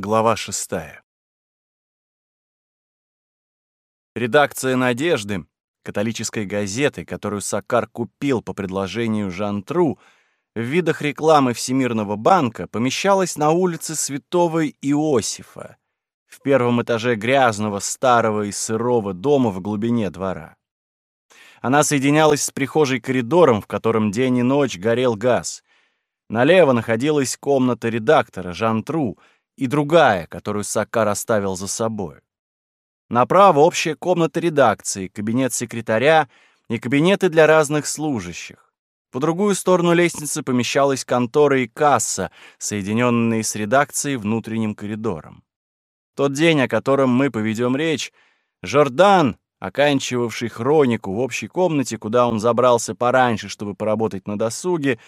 Глава шестая. Редакция «Надежды», католической газеты, которую Сакар купил по предложению Жан-Тру, в видах рекламы Всемирного банка помещалась на улице Святого Иосифа, в первом этаже грязного, старого и сырого дома в глубине двора. Она соединялась с прихожей коридором, в котором день и ночь горел газ. Налево находилась комната редактора Жан-Тру и другая, которую Сакар оставил за собой. Направо общая комната редакции, кабинет секретаря и кабинеты для разных служащих. По другую сторону лестницы помещалась контора и касса, соединенные с редакцией внутренним коридором. Тот день, о котором мы поведем речь, Жордан, оканчивавший хронику в общей комнате, куда он забрался пораньше, чтобы поработать на досуге,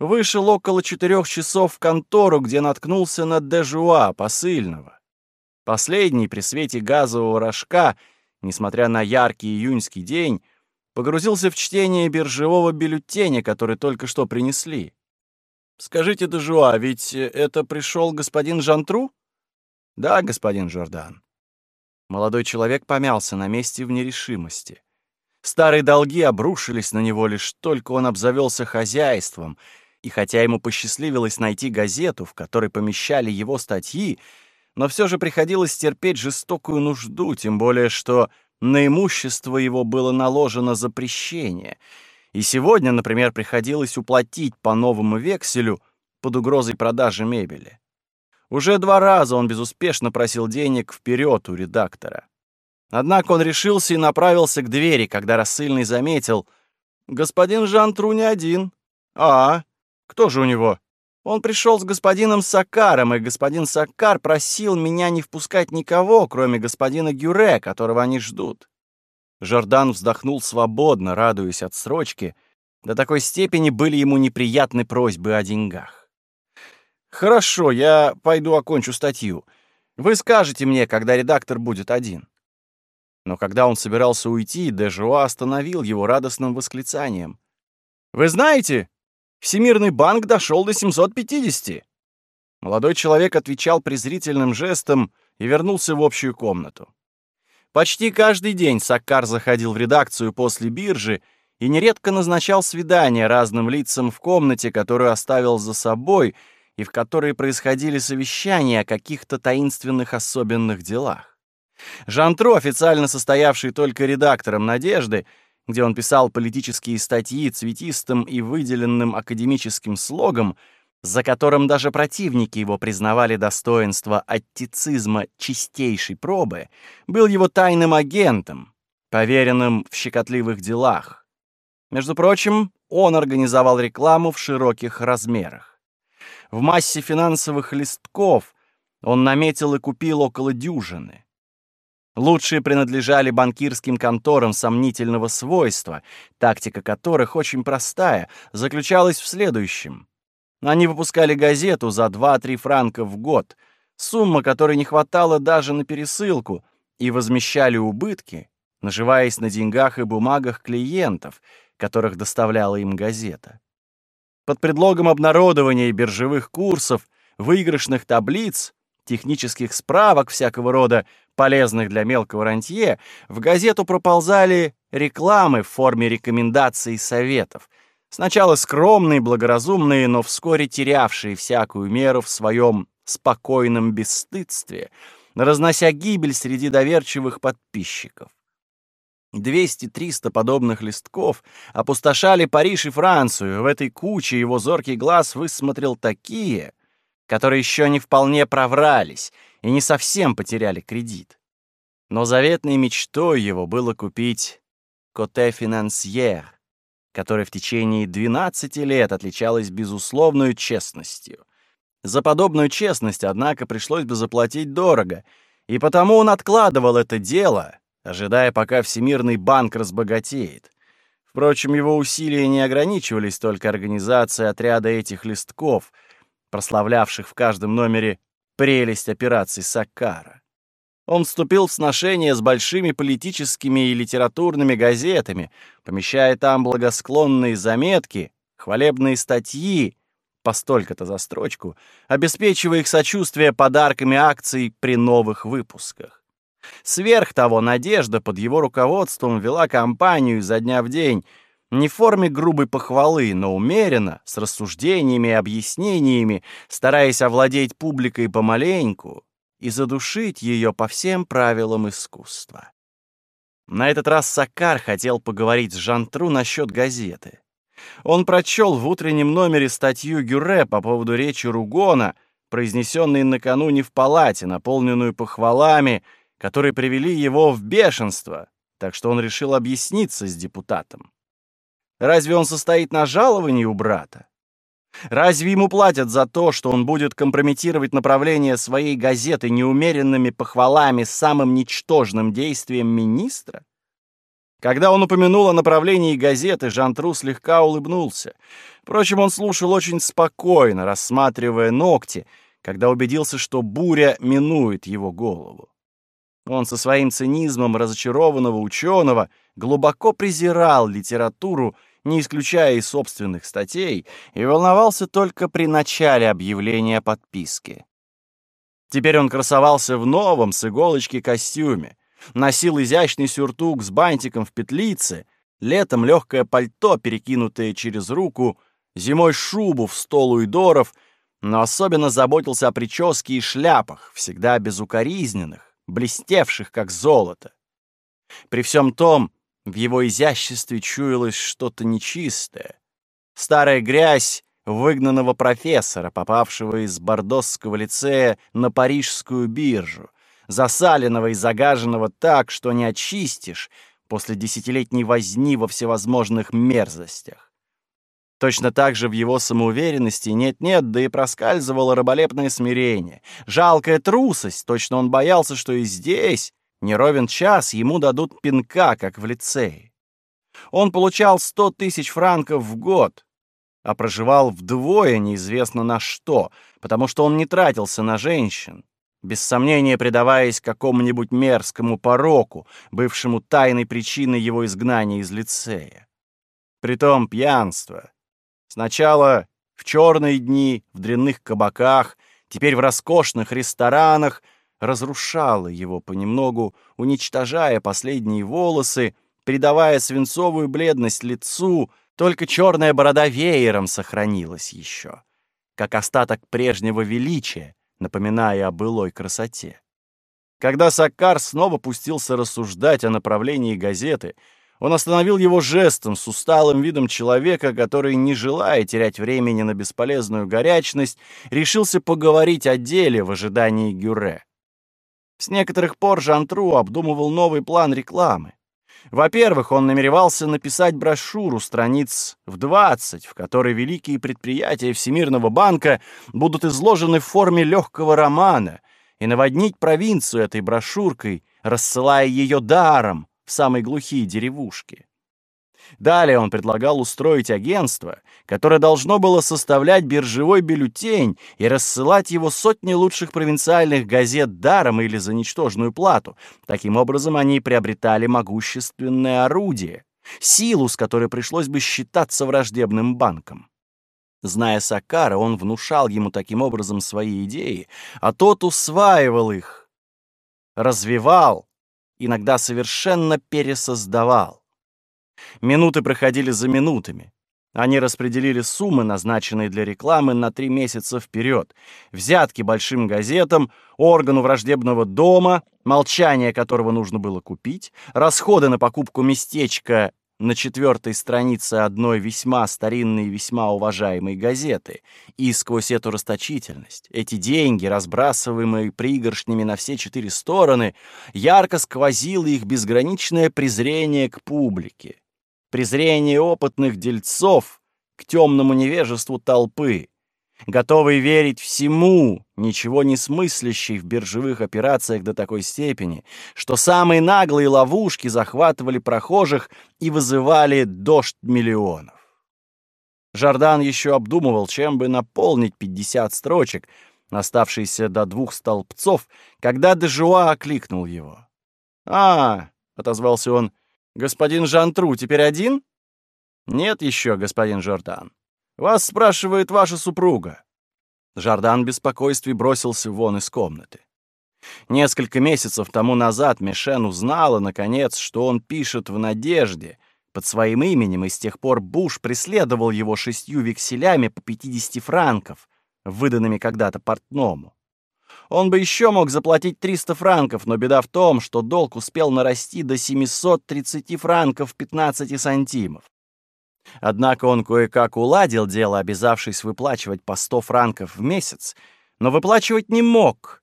вышел около четырех часов в контору, где наткнулся на Дежуа, посыльного. Последний при свете газового рожка, несмотря на яркий июньский день, погрузился в чтение биржевого бюллетеня, который только что принесли. «Скажите, Дежуа, ведь это пришел господин Жантру?» «Да, господин Жордан». Молодой человек помялся на месте в нерешимости. Старые долги обрушились на него лишь только он обзавелся хозяйством, и хотя ему посчастливилось найти газету, в которой помещали его статьи, но все же приходилось терпеть жестокую нужду, тем более что на имущество его было наложено запрещение. И сегодня, например, приходилось уплатить по новому векселю под угрозой продажи мебели. Уже два раза он безуспешно просил денег вперед у редактора. Однако он решился и направился к двери, когда рассыльный заметил, «Господин Жан Тру не один». «А, кто же у него?» Он пришел с господином Сакаром, и господин Сакар просил меня не впускать никого, кроме господина Гюре, которого они ждут. Жордан вздохнул свободно, радуясь отсрочке. До такой степени были ему неприятны просьбы о деньгах. «Хорошо, я пойду окончу статью. Вы скажете мне, когда редактор будет один». Но когда он собирался уйти, Дежуа остановил его радостным восклицанием. «Вы знаете, Всемирный банк дошел до 750. Молодой человек отвечал презрительным жестом и вернулся в общую комнату. Почти каждый день Саккар заходил в редакцию после биржи и нередко назначал свидания разным лицам в комнате, которую оставил за собой, и в которой происходили совещания о каких-то таинственных особенных делах. Жантро, официально состоявший только редактором «Надежды», где он писал политические статьи цветистым и выделенным академическим слогом, за которым даже противники его признавали достоинство аттицизма чистейшей пробы, был его тайным агентом, поверенным в щекотливых делах. Между прочим, он организовал рекламу в широких размерах. В массе финансовых листков он наметил и купил около дюжины. Лучшие принадлежали банкирским конторам сомнительного свойства, тактика которых очень простая, заключалась в следующем. Они выпускали газету за 2-3 франка в год, сумма которой не хватала даже на пересылку, и возмещали убытки, наживаясь на деньгах и бумагах клиентов, которых доставляла им газета. Под предлогом обнародования биржевых курсов, выигрышных таблиц, технических справок всякого рода, полезных для мелкого рантье, в газету проползали рекламы в форме рекомендаций и советов, сначала скромные, благоразумные, но вскоре терявшие всякую меру в своем спокойном бесстыдстве, разнося гибель среди доверчивых подписчиков. 200-300 подобных листков опустошали Париж и Францию. В этой куче его зоркий глаз высмотрел такие, которые еще не вполне проврались и не совсем потеряли кредит. Но заветной мечтой его было купить «Коте Финансьер», которая в течение 12 лет отличалась безусловной честностью. За подобную честность, однако, пришлось бы заплатить дорого, и потому он откладывал это дело, ожидая, пока Всемирный банк разбогатеет. Впрочем, его усилия не ограничивались только организацией отряда этих листков — прославлявших в каждом номере прелесть операций Саккара. Он вступил в сношение с большими политическими и литературными газетами, помещая там благосклонные заметки, хвалебные статьи, по столько-то за строчку, обеспечивая их сочувствие подарками акций при новых выпусках. Сверх того, Надежда под его руководством вела кампанию изо дня в день, не в форме грубой похвалы, но умеренно, с рассуждениями и объяснениями, стараясь овладеть публикой помаленьку и задушить ее по всем правилам искусства. На этот раз Сакар хотел поговорить с Жантру насчет газеты. Он прочел в утреннем номере статью Гюре по поводу речи Ругона, произнесенной накануне в палате, наполненную похвалами, которые привели его в бешенство, так что он решил объясниться с депутатом. Разве он состоит на жаловании у брата? Разве ему платят за то, что он будет компрометировать направление своей газеты неумеренными похвалами самым ничтожным действием министра? Когда он упомянул о направлении газеты, Жан-Тру слегка улыбнулся. Впрочем, он слушал очень спокойно, рассматривая ногти, когда убедился, что буря минует его голову. Он со своим цинизмом разочарованного ученого глубоко презирал литературу не исключая и собственных статей, и волновался только при начале объявления подписки. Теперь он красовался в новом с иголочки костюме, носил изящный сюртук с бантиком в петлице, летом легкое пальто, перекинутое через руку, зимой шубу в стол уйдоров, но особенно заботился о прическе и шляпах, всегда безукоризненных, блестевших, как золото. При всем том, в его изяществе чуялось что-то нечистое. Старая грязь выгнанного профессора, попавшего из бордосского лицея на парижскую биржу, засаленного и загаженного так, что не очистишь после десятилетней возни во всевозможных мерзостях. Точно так же в его самоуверенности нет-нет, да и проскальзывало раболепное смирение. Жалкая трусость, точно он боялся, что и здесь, не ровен час ему дадут пинка, как в лицее. Он получал сто тысяч франков в год, а проживал вдвое неизвестно на что, потому что он не тратился на женщин, без сомнения предаваясь какому-нибудь мерзкому пороку, бывшему тайной причиной его изгнания из лицея. Притом пьянство. Сначала в черные дни, в дрянных кабаках, теперь в роскошных ресторанах — разрушала его понемногу, уничтожая последние волосы, придавая свинцовую бледность лицу, только черная борода веером сохранилась еще, как остаток прежнего величия, напоминая о былой красоте. Когда Саккар снова пустился рассуждать о направлении газеты, он остановил его жестом с усталым видом человека, который, не желая терять времени на бесполезную горячность, решился поговорить о деле в ожидании Гюре. С некоторых пор Жантру обдумывал новый план рекламы. Во-первых, он намеревался написать брошюру страниц в 20, в которой великие предприятия Всемирного банка будут изложены в форме легкого романа, и наводнить провинцию этой брошюркой, рассылая ее даром в самые глухие деревушки. Далее он предлагал устроить агентство, которое должно было составлять биржевой бюллетень и рассылать его сотни лучших провинциальных газет даром или за ничтожную плату. Таким образом, они приобретали могущественное орудие, силу, с которой пришлось бы считаться враждебным банком. Зная Сакара, он внушал ему таким образом свои идеи, а тот усваивал их, развивал, иногда совершенно пересоздавал. Минуты проходили за минутами. Они распределили суммы, назначенные для рекламы, на три месяца вперед. Взятки большим газетам, органу враждебного дома, молчание которого нужно было купить, расходы на покупку местечка на четвертой странице одной весьма старинной и весьма уважаемой газеты. И сквозь эту расточительность, эти деньги, разбрасываемые пригоршнями на все четыре стороны, ярко сквозило их безграничное презрение к публике презрение опытных дельцов к темному невежеству толпы, готовый верить всему, ничего не смыслящий в биржевых операциях до такой степени, что самые наглые ловушки захватывали прохожих и вызывали дождь миллионов. Жардан еще обдумывал, чем бы наполнить 50 строчек, оставшиеся до двух столбцов, когда Дежуа окликнул его. «А!» — отозвался он. Господин Жантру теперь один? Нет еще, господин Жордан. Вас спрашивает ваша супруга». Жардан в беспокойстве бросился вон из комнаты. Несколько месяцев тому назад Мишен узнала, наконец, что он пишет в «Надежде», под своим именем, и с тех пор Буш преследовал его шестью векселями по 50 франков, выданными когда-то портному. Он бы еще мог заплатить 300 франков, но беда в том, что долг успел нарасти до 730 франков 15 сантимов. Однако он кое-как уладил дело, обязавшись выплачивать по 100 франков в месяц, но выплачивать не мог,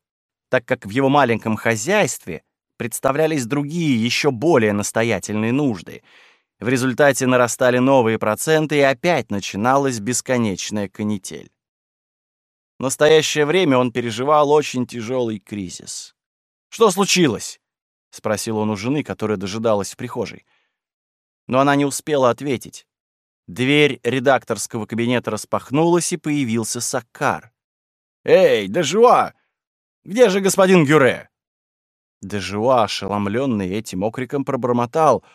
так как в его маленьком хозяйстве представлялись другие, еще более настоятельные нужды — в результате нарастали новые проценты, и опять начиналась бесконечная канитель. В настоящее время он переживал очень тяжелый кризис. «Что случилось?» — спросил он у жены, которая дожидалась в прихожей. Но она не успела ответить. Дверь редакторского кабинета распахнулась, и появился Саккар. «Эй, Дежуа! Где же господин Гюре?» Дежуа, ошеломленный этим окриком, пробормотал —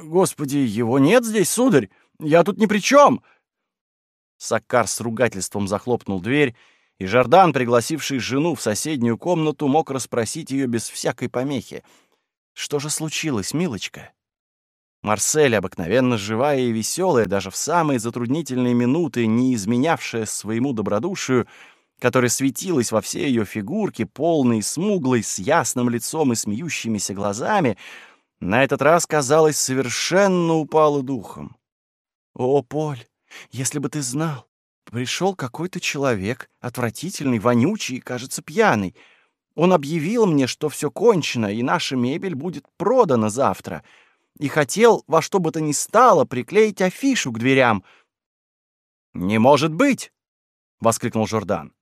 «Господи, его нет здесь, сударь! Я тут ни при чем!» Саккар с ругательством захлопнул дверь, и Жардан, пригласивший жену в соседнюю комнату, мог расспросить ее без всякой помехи. «Что же случилось, милочка?» Марсель, обыкновенно живая и веселая, даже в самые затруднительные минуты, не изменявшая своему добродушию, которая светилась во всей ее фигурке, полной, смуглой, с ясным лицом и смеющимися глазами, — на этот раз, казалось, совершенно упала духом. «О, Поль, если бы ты знал, пришел какой-то человек, отвратительный, вонючий и, кажется, пьяный. Он объявил мне, что все кончено, и наша мебель будет продана завтра, и хотел во что бы то ни стало приклеить афишу к дверям». «Не может быть!» — воскликнул Жордан.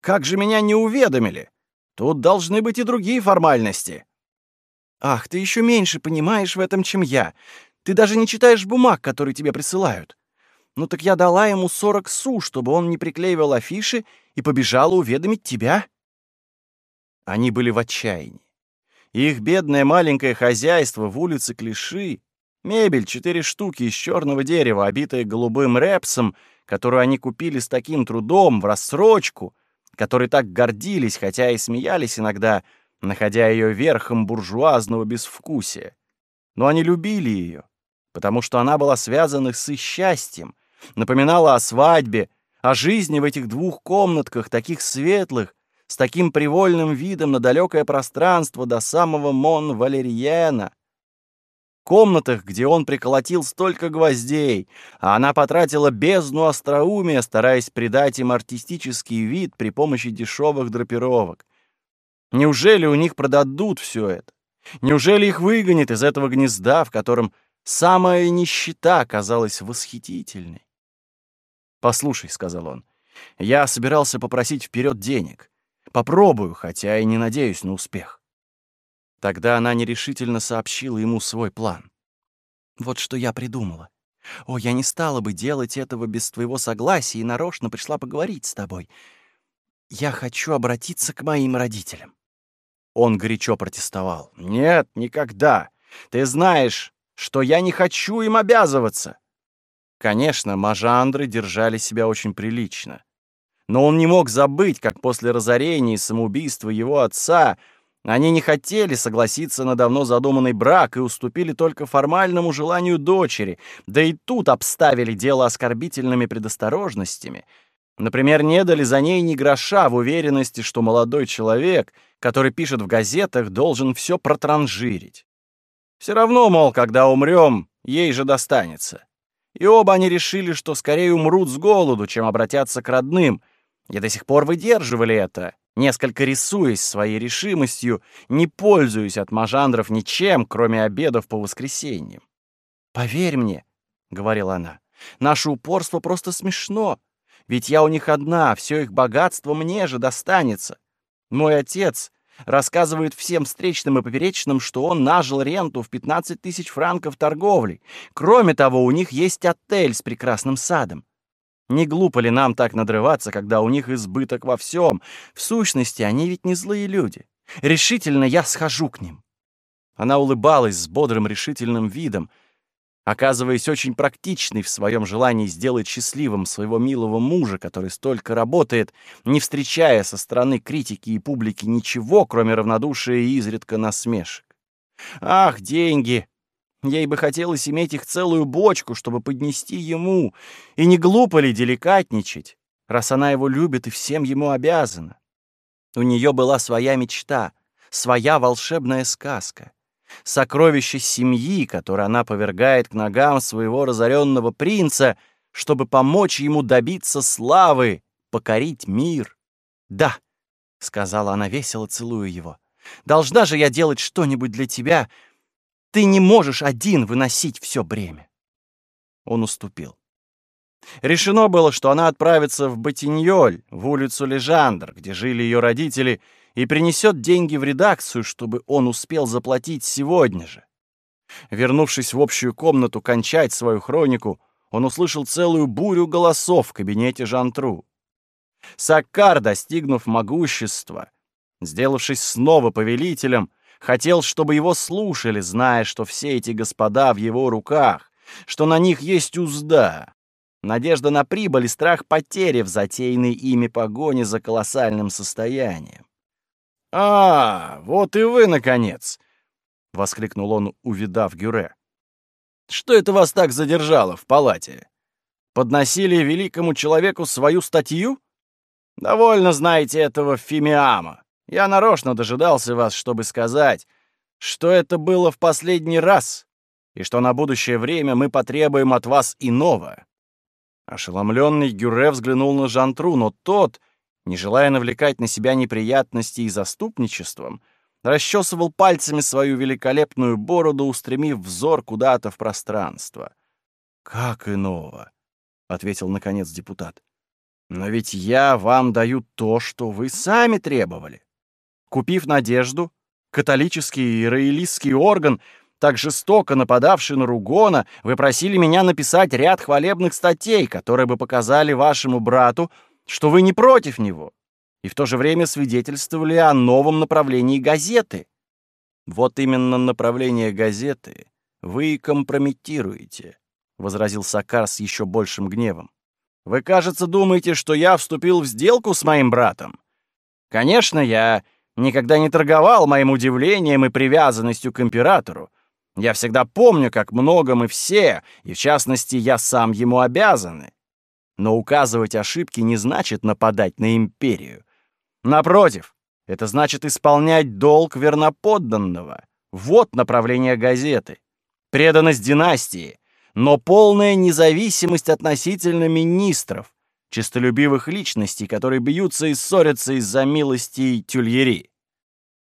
«Как же меня не уведомили? Тут должны быть и другие формальности». «Ах, ты еще меньше понимаешь в этом, чем я. Ты даже не читаешь бумаг, которые тебе присылают. Ну так я дала ему 40 су, чтобы он не приклеивал афиши и побежала уведомить тебя». Они были в отчаянии. Их бедное маленькое хозяйство в улице Клиши, мебель четыре штуки из черного дерева, обитая голубым репсом, которую они купили с таким трудом, в рассрочку, которой так гордились, хотя и смеялись иногда — находя ее верхом буржуазного безвкусия. Но они любили ее, потому что она была связана с их счастьем, напоминала о свадьбе, о жизни в этих двух комнатках, таких светлых, с таким привольным видом на далекое пространство до самого Мон-Валерьена. Комнатах, где он приколотил столько гвоздей, а она потратила бездну остроумия, стараясь придать им артистический вид при помощи дешевых драпировок. Неужели у них продадут все это? Неужели их выгонят из этого гнезда, в котором самая нищета казалась восхитительной? «Послушай», — сказал он, — «я собирался попросить вперед денег. Попробую, хотя и не надеюсь на успех». Тогда она нерешительно сообщила ему свой план. «Вот что я придумала. О, я не стала бы делать этого без твоего согласия и нарочно пришла поговорить с тобой. Я хочу обратиться к моим родителям. Он горячо протестовал. «Нет, никогда. Ты знаешь, что я не хочу им обязываться». Конечно, мажандры держали себя очень прилично. Но он не мог забыть, как после разорения и самоубийства его отца они не хотели согласиться на давно задуманный брак и уступили только формальному желанию дочери, да и тут обставили дело оскорбительными предосторожностями — Например, не дали за ней ни гроша в уверенности, что молодой человек, который пишет в газетах, должен все протранжирить. Все равно, мол, когда умрем, ей же достанется. И оба они решили, что скорее умрут с голоду, чем обратятся к родным, и до сих пор выдерживали это, несколько рисуясь своей решимостью, не пользуясь от мажандров ничем, кроме обедов по воскресеньям. «Поверь мне», — говорила она, — «наше упорство просто смешно. Ведь я у них одна, все их богатство мне же достанется. Мой отец рассказывает всем встречным и поперечным, что он нажил ренту в 15 тысяч франков торговли. Кроме того, у них есть отель с прекрасным садом. Не глупо ли нам так надрываться, когда у них избыток во всем? В сущности, они ведь не злые люди. Решительно я схожу к ним. Она улыбалась с бодрым решительным видом, оказываясь очень практичной в своем желании сделать счастливым своего милого мужа, который столько работает, не встречая со стороны критики и публики ничего, кроме равнодушия и изредка насмешек. Ах, деньги! Ей бы хотелось иметь их целую бочку, чтобы поднести ему. И не глупо ли деликатничать, раз она его любит и всем ему обязана? У нее была своя мечта, своя волшебная сказка. Сокровище семьи, которое она повергает к ногам своего разоренного принца, чтобы помочь ему добиться славы, покорить мир. «Да», — сказала она весело, целуя его, — «должна же я делать что-нибудь для тебя, — ты не можешь один выносить все бремя. Он уступил. Решено было, что она отправится в Батиньоль, в улицу Лежандр, где жили ее родители, и принесет деньги в редакцию, чтобы он успел заплатить сегодня же. Вернувшись в общую комнату кончать свою хронику, он услышал целую бурю голосов в кабинете Жантру. Саккар, достигнув могущества, сделавшись снова повелителем, Хотел, чтобы его слушали, зная, что все эти господа в его руках, что на них есть узда. Надежда на прибыль и страх потери в затеянной ими погоне за колоссальным состоянием. «А, вот и вы, наконец!» — воскликнул он, увидав Гюре. «Что это вас так задержало в палате? Подносили великому человеку свою статью? Довольно знаете этого Фимиама. Я нарочно дожидался вас, чтобы сказать, что это было в последний раз, и что на будущее время мы потребуем от вас иного». Ошеломленный Гюре взглянул на Жантру, но тот, не желая навлекать на себя неприятности и заступничеством, расчесывал пальцами свою великолепную бороду, устремив взор куда-то в пространство. «Как иного?» — ответил, наконец, депутат. «Но ведь я вам даю то, что вы сами требовали. Купив надежду, католический иерархический орган, так жестоко нападавший на Ругона, вы просили меня написать ряд хвалебных статей, которые бы показали вашему брату, что вы не против него, и в то же время свидетельствовали о новом направлении газеты. Вот именно направление газеты вы и компрометируете, — возразил Сакар с еще большим гневом. Вы, кажется, думаете, что я вступил в сделку с моим братом. Конечно, я никогда не торговал моим удивлением и привязанностью к императору. Я всегда помню, как много мы все, и в частности я сам ему обязаны. Но указывать ошибки не значит нападать на империю. Напротив, это значит исполнять долг верноподданного. Вот направление газеты. Преданность династии, но полная независимость относительно министров, честолюбивых личностей, которые бьются и ссорятся из-за милости тюльери.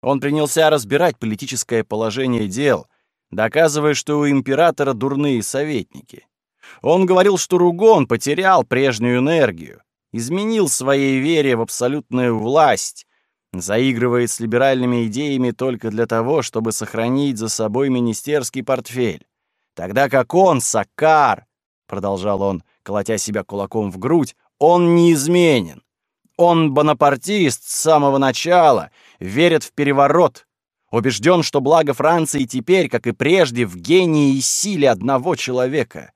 Он принялся разбирать политическое положение дел, доказывая, что у императора дурные советники. Он говорил, что Ругон потерял прежнюю энергию, изменил своей вере в абсолютную власть, заигрывает с либеральными идеями только для того, чтобы сохранить за собой министерский портфель. Тогда как он, Сакар, продолжал он, колотя себя кулаком в грудь, он неизменен. Он бонапартист с самого начала, верит в переворот, убежден, что благо Франции теперь, как и прежде, в гении и силе одного человека.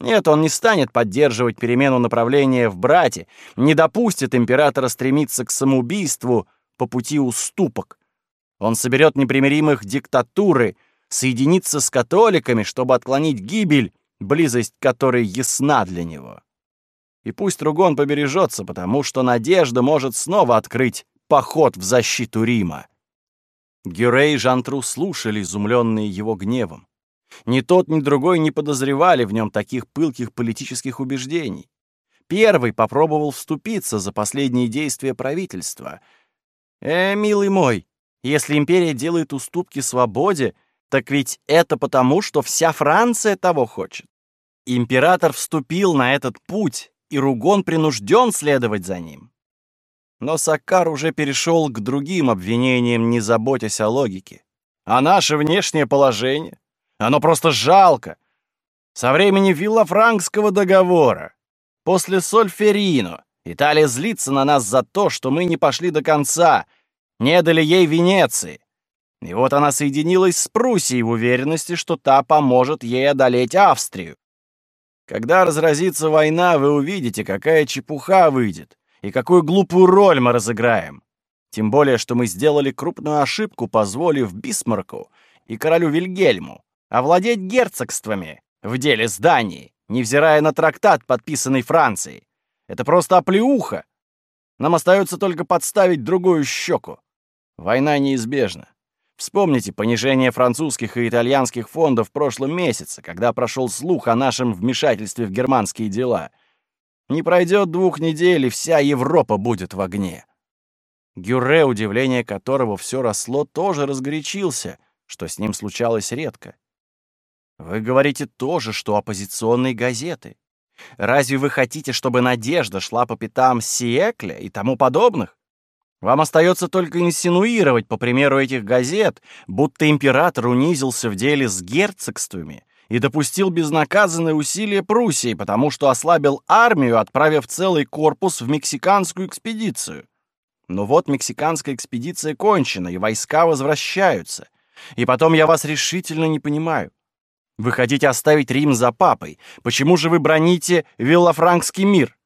Нет, он не станет поддерживать перемену направления в брате, не допустит императора стремиться к самоубийству по пути уступок. Он соберет непримиримых диктатуры, соединится с католиками, чтобы отклонить гибель, близость которой ясна для него. И пусть Ругон побережется, потому что надежда может снова открыть поход в защиту Рима. Гюрей и Жантру слушали, изумленные его гневом. Ни тот, ни другой не подозревали в нем таких пылких политических убеждений. Первый попробовал вступиться за последние действия правительства. «Э, милый мой, если империя делает уступки свободе, так ведь это потому, что вся Франция того хочет. Император вступил на этот путь, и Ругон принужден следовать за ним. Но Саккар уже перешел к другим обвинениям, не заботясь о логике. А наше внешнее положение? Оно просто жалко. Со времени Виллафранкского договора, после Сольферино, Италия злится на нас за то, что мы не пошли до конца, не дали ей Венеции. И вот она соединилась с Пруссией в уверенности, что та поможет ей одолеть Австрию. Когда разразится война, вы увидите, какая чепуха выйдет и какую глупую роль мы разыграем. Тем более, что мы сделали крупную ошибку, позволив Бисмарку и королю Вильгельму овладеть герцогствами в деле с Данией, невзирая на трактат, подписанный Францией. Это просто оплеуха. Нам остается только подставить другую щеку. Война неизбежна. Вспомните понижение французских и итальянских фондов в прошлом месяце, когда прошел слух о нашем вмешательстве в германские дела. Не пройдет двух недель, и вся Европа будет в огне. Гюрре, удивление которого все росло, тоже разгорячился, что с ним случалось редко. Вы говорите то же, что оппозиционные газеты. Разве вы хотите, чтобы надежда шла по пятам Сиекля и тому подобных? Вам остается только инсинуировать, по примеру этих газет, будто император унизился в деле с герцогствами и допустил безнаказанное усилие Пруссии, потому что ослабил армию, отправив целый корпус в мексиканскую экспедицию. Но вот мексиканская экспедиция кончена, и войска возвращаются. И потом я вас решительно не понимаю. Вы хотите оставить Рим за папой. Почему же вы броните Виллафранкский мир?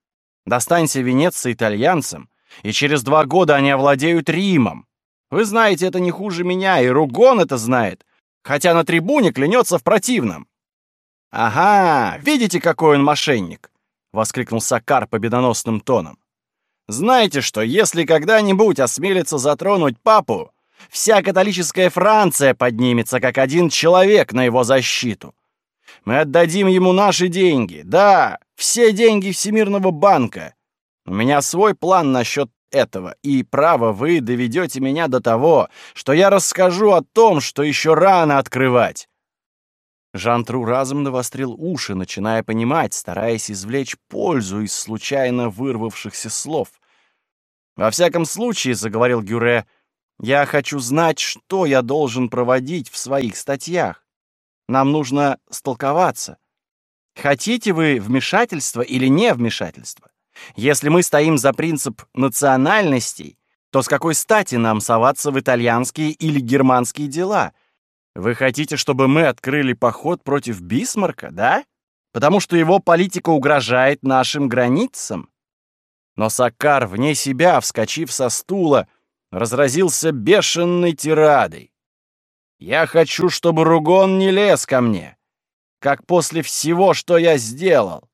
Достанься Венеция итальянцам, и через два года они овладеют Римом. Вы знаете это не хуже меня, и Ругон это знает, хотя на трибуне клянется в противном. «Ага, видите, какой он мошенник!» — воскликнул Сакар победоносным тоном. «Знаете что, если когда-нибудь осмелится затронуть папу, Вся католическая Франция поднимется как один человек на его защиту. Мы отдадим ему наши деньги. Да, все деньги Всемирного банка. У меня свой план насчет этого, и, право, вы доведете меня до того, что я расскажу о том, что еще рано открывать. Жан-Тру разом навострил уши, начиная понимать, стараясь извлечь пользу из случайно вырвавшихся слов. «Во всяком случае», — заговорил Гюре, — я хочу знать, что я должен проводить в своих статьях. Нам нужно столковаться. Хотите вы вмешательства или не вмешательства? Если мы стоим за принцип национальностей, то с какой стати нам соваться в итальянские или германские дела? Вы хотите, чтобы мы открыли поход против Бисмарка, да? Потому что его политика угрожает нашим границам? Но Саккар, вне себя, вскочив со стула, разразился бешеной тирадой. «Я хочу, чтобы Ругон не лез ко мне, как после всего, что я сделал.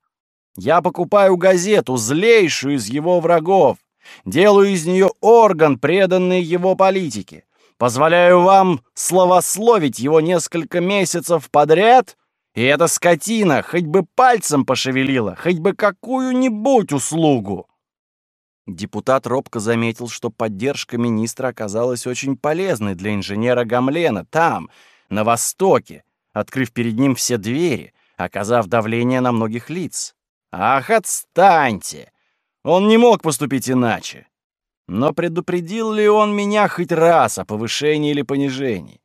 Я покупаю газету, злейшую из его врагов, делаю из нее орган, преданный его политике, позволяю вам словословить его несколько месяцев подряд, и эта скотина хоть бы пальцем пошевелила, хоть бы какую-нибудь услугу. Депутат робко заметил, что поддержка министра оказалась очень полезной для инженера Гамлена там, на Востоке, открыв перед ним все двери, оказав давление на многих лиц. «Ах, отстаньте! Он не мог поступить иначе!» Но предупредил ли он меня хоть раз о повышении или понижении?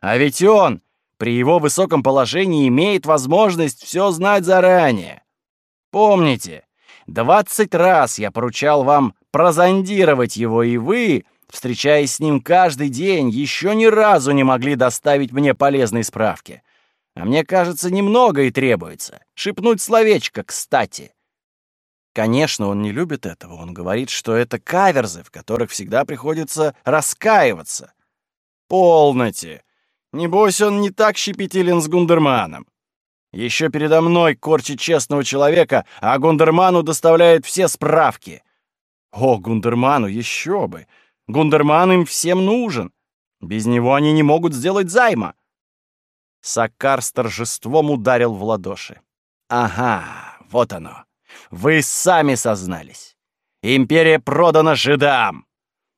А ведь он при его высоком положении имеет возможность все знать заранее. Помните, Двадцать раз я поручал вам прозондировать его, и вы, встречаясь с ним каждый день, еще ни разу не могли доставить мне полезной справки. А мне кажется, немного и требуется. Шепнуть словечко, кстати. Конечно, он не любит этого. Он говорит, что это каверзы, в которых всегда приходится раскаиваться. Полноте. Небось, он не так щепетилен с Гундерманом. Еще передо мной корчит честного человека, а Гундерману доставляет все справки. О, Гундерману, еще бы! Гундерман им всем нужен. Без него они не могут сделать займа. Сакар с торжеством ударил в ладоши. Ага, вот оно. Вы сами сознались. Империя продана жидам.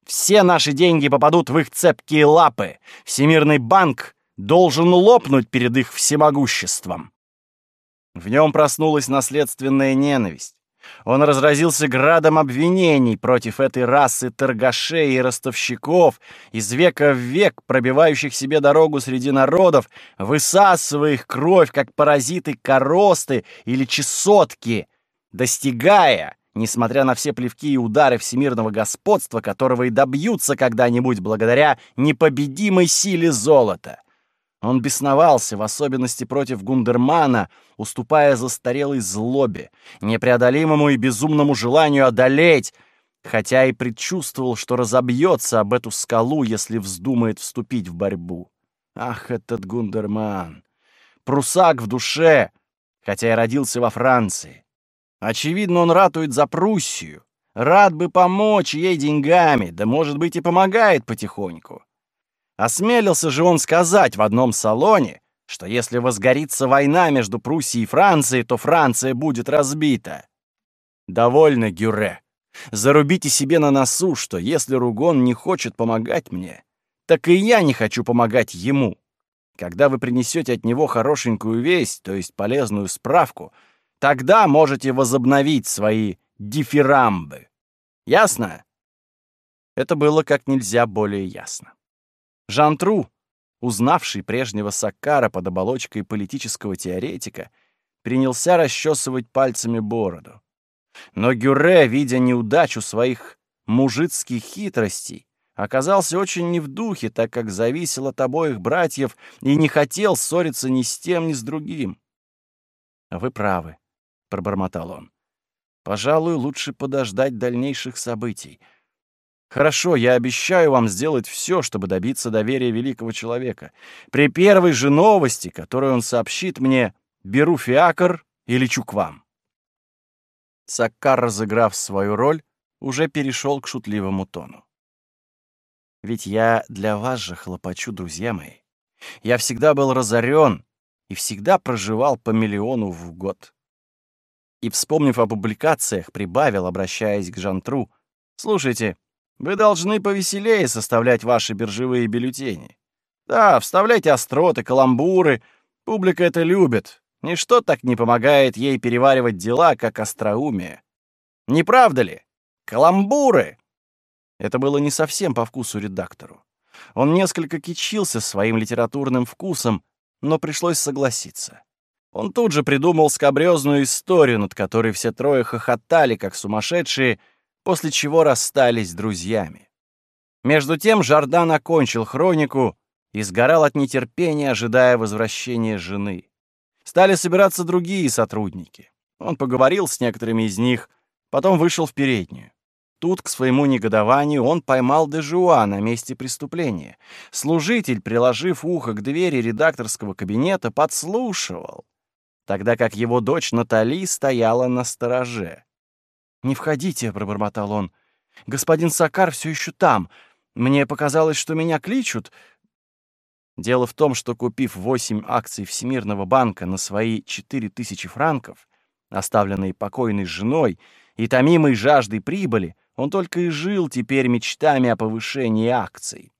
Все наши деньги попадут в их цепкие лапы. Всемирный банк должен лопнуть перед их всемогуществом. В нем проснулась наследственная ненависть. Он разразился градом обвинений против этой расы торгашей и ростовщиков, из века в век пробивающих себе дорогу среди народов, высасывая их кровь, как паразиты коросты или чесотки, достигая, несмотря на все плевки и удары всемирного господства, которого и добьются когда-нибудь благодаря непобедимой силе золота. Он бесновался, в особенности против Гундермана, уступая застарелой злобе, непреодолимому и безумному желанию одолеть, хотя и предчувствовал, что разобьется об эту скалу, если вздумает вступить в борьбу. Ах, этот Гундерман! Прусак в душе, хотя и родился во Франции. Очевидно, он ратует за Пруссию, рад бы помочь ей деньгами, да, может быть, и помогает потихоньку. Осмелился же он сказать в одном салоне, что если возгорится война между Пруссией и Францией, то Франция будет разбита. Довольно, Гюре. Зарубите себе на носу, что если Ругон не хочет помогать мне, так и я не хочу помогать ему. Когда вы принесете от него хорошенькую весть, то есть полезную справку, тогда можете возобновить свои дифирамбы. Ясно? Это было как нельзя более ясно. Жан-Тру, узнавший прежнего Саккара под оболочкой политического теоретика, принялся расчесывать пальцами бороду. Но Гюре, видя неудачу своих мужицких хитростей, оказался очень не в духе, так как зависел от обоих братьев и не хотел ссориться ни с тем, ни с другим. «Вы правы», — пробормотал он. «Пожалуй, лучше подождать дальнейших событий. Хорошо, я обещаю вам сделать все, чтобы добиться доверия великого человека. При первой же новости, которую он сообщит мне, беру фиакр и лечу к вам». Саккар, разыграв свою роль, уже перешел к шутливому тону. Ведь я для вас же хлопочу, друзья мои. Я всегда был разорен и всегда проживал по миллиону в год. И, вспомнив о публикациях, прибавил, обращаясь к Жантру, «Слушайте, вы должны повеселее составлять ваши биржевые бюллетени. Да, вставляйте остроты, каламбуры. Публика это любит. Ничто так не помогает ей переваривать дела, как остроумие. Не правда ли? Каламбуры!» Это было не совсем по вкусу редактору. Он несколько кичился своим литературным вкусом, но пришлось согласиться. Он тут же придумал скобрёзную историю, над которой все трое хохотали, как сумасшедшие, после чего расстались друзьями. Между тем Жардан окончил хронику и сгорал от нетерпения, ожидая возвращения жены. Стали собираться другие сотрудники. Он поговорил с некоторыми из них, потом вышел в переднюю. Тут, к своему негодованию, он поймал Дежуа на месте преступления. Служитель, приложив ухо к двери редакторского кабинета, подслушивал, тогда как его дочь Натали стояла на стороже. «Не входите», — пробормотал он. «Господин Сакар все еще там. Мне показалось, что меня кличут». Дело в том, что, купив восемь акций Всемирного банка на свои четыре тысячи франков, оставленные покойной женой и томимой жаждой прибыли, он только и жил теперь мечтами о повышении акций.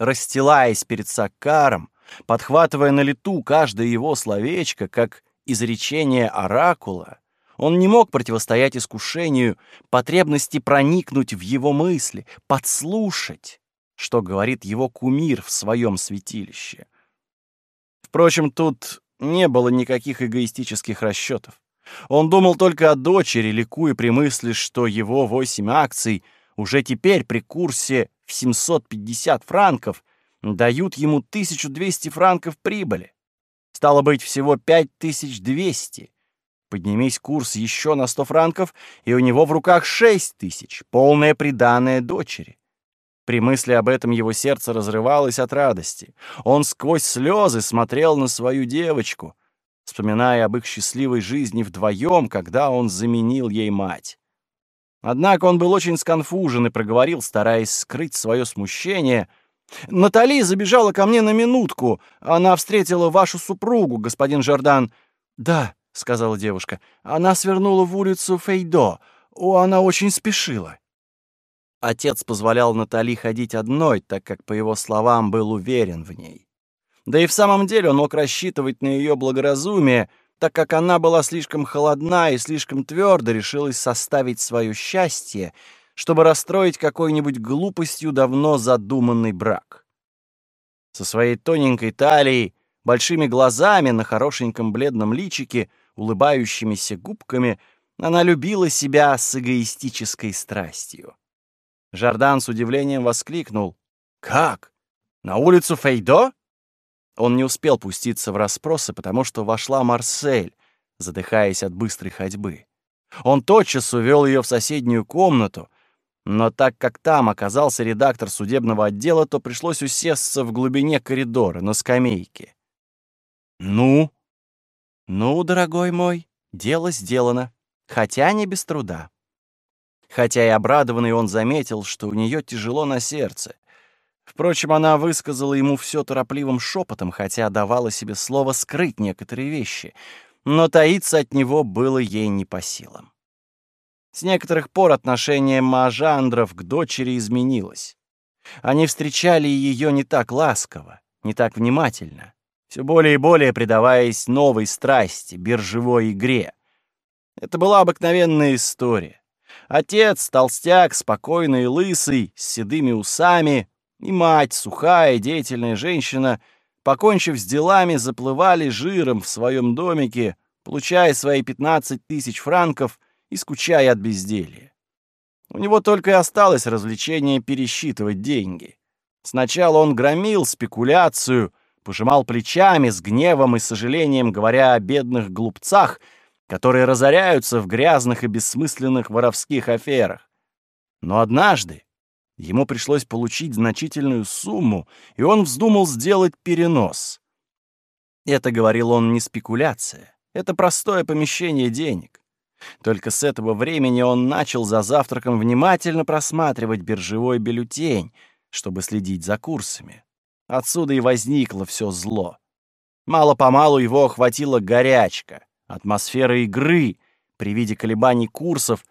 Расстилаясь перед Саккаром, подхватывая на лету каждое его словечко, как изречение оракула, он не мог противостоять искушению потребности проникнуть в его мысли, подслушать, что говорит его кумир в своем святилище. Впрочем, тут не было никаких эгоистических расчетов. Он думал только о дочери, ликуя при мысли, что его восемь акций уже теперь при курсе в 750 франков дают ему 1200 франков прибыли. Стало быть, всего 5200. Поднимись курс еще на 100 франков, и у него в руках 6000, полное приданное дочери. При мысли об этом его сердце разрывалось от радости. Он сквозь слезы смотрел на свою девочку — вспоминая об их счастливой жизни вдвоем, когда он заменил ей мать. Однако он был очень сконфужен и проговорил, стараясь скрыть свое смущение. «Натали забежала ко мне на минутку. Она встретила вашу супругу, господин Жордан». «Да», — сказала девушка, — «она свернула в улицу Фейдо. О, она очень спешила». Отец позволял Натали ходить одной, так как, по его словам, был уверен в ней. Да и в самом деле он мог рассчитывать на ее благоразумие, так как она была слишком холодна и слишком твердо решилась составить свое счастье, чтобы расстроить какой-нибудь глупостью давно задуманный брак. Со своей тоненькой талией, большими глазами на хорошеньком бледном личике, улыбающимися губками, Она любила себя с эгоистической страстью. Жардан с удивлением воскликнул. «Как? На улицу Фейдо?» Он не успел пуститься в расспросы, потому что вошла Марсель, задыхаясь от быстрой ходьбы. Он тотчас увел ее в соседнюю комнату, но так как там оказался редактор судебного отдела, то пришлось усесться в глубине коридора на скамейке. «Ну?» «Ну, дорогой мой, дело сделано, хотя не без труда». Хотя и обрадованный он заметил, что у нее тяжело на сердце. Впрочем, она высказала ему все торопливым шепотом, хотя давала себе слово скрыть некоторые вещи, но таиться от него было ей не по силам. С некоторых пор отношение Мажандров к дочери изменилось. Они встречали ее не так ласково, не так внимательно, все более и более предаваясь новой страсти, биржевой игре. Это была обыкновенная история. Отец, толстяк, спокойный и лысый, с седыми усами, и мать, сухая, деятельная женщина, покончив с делами, заплывали жиром в своем домике, получая свои 15 тысяч франков и скучая от безделья. У него только и осталось развлечение пересчитывать деньги. Сначала он громил спекуляцию, пожимал плечами с гневом и сожалением, говоря о бедных глупцах — которые разоряются в грязных и бессмысленных воровских аферах. Но однажды ему пришлось получить значительную сумму, и он вздумал сделать перенос. Это, говорил он, не спекуляция, это простое помещение денег. Только с этого времени он начал за завтраком внимательно просматривать биржевой бюллетень, чтобы следить за курсами. Отсюда и возникло все зло. Мало-помалу его охватила горячка. Атмосфера игры при виде колебаний курсов,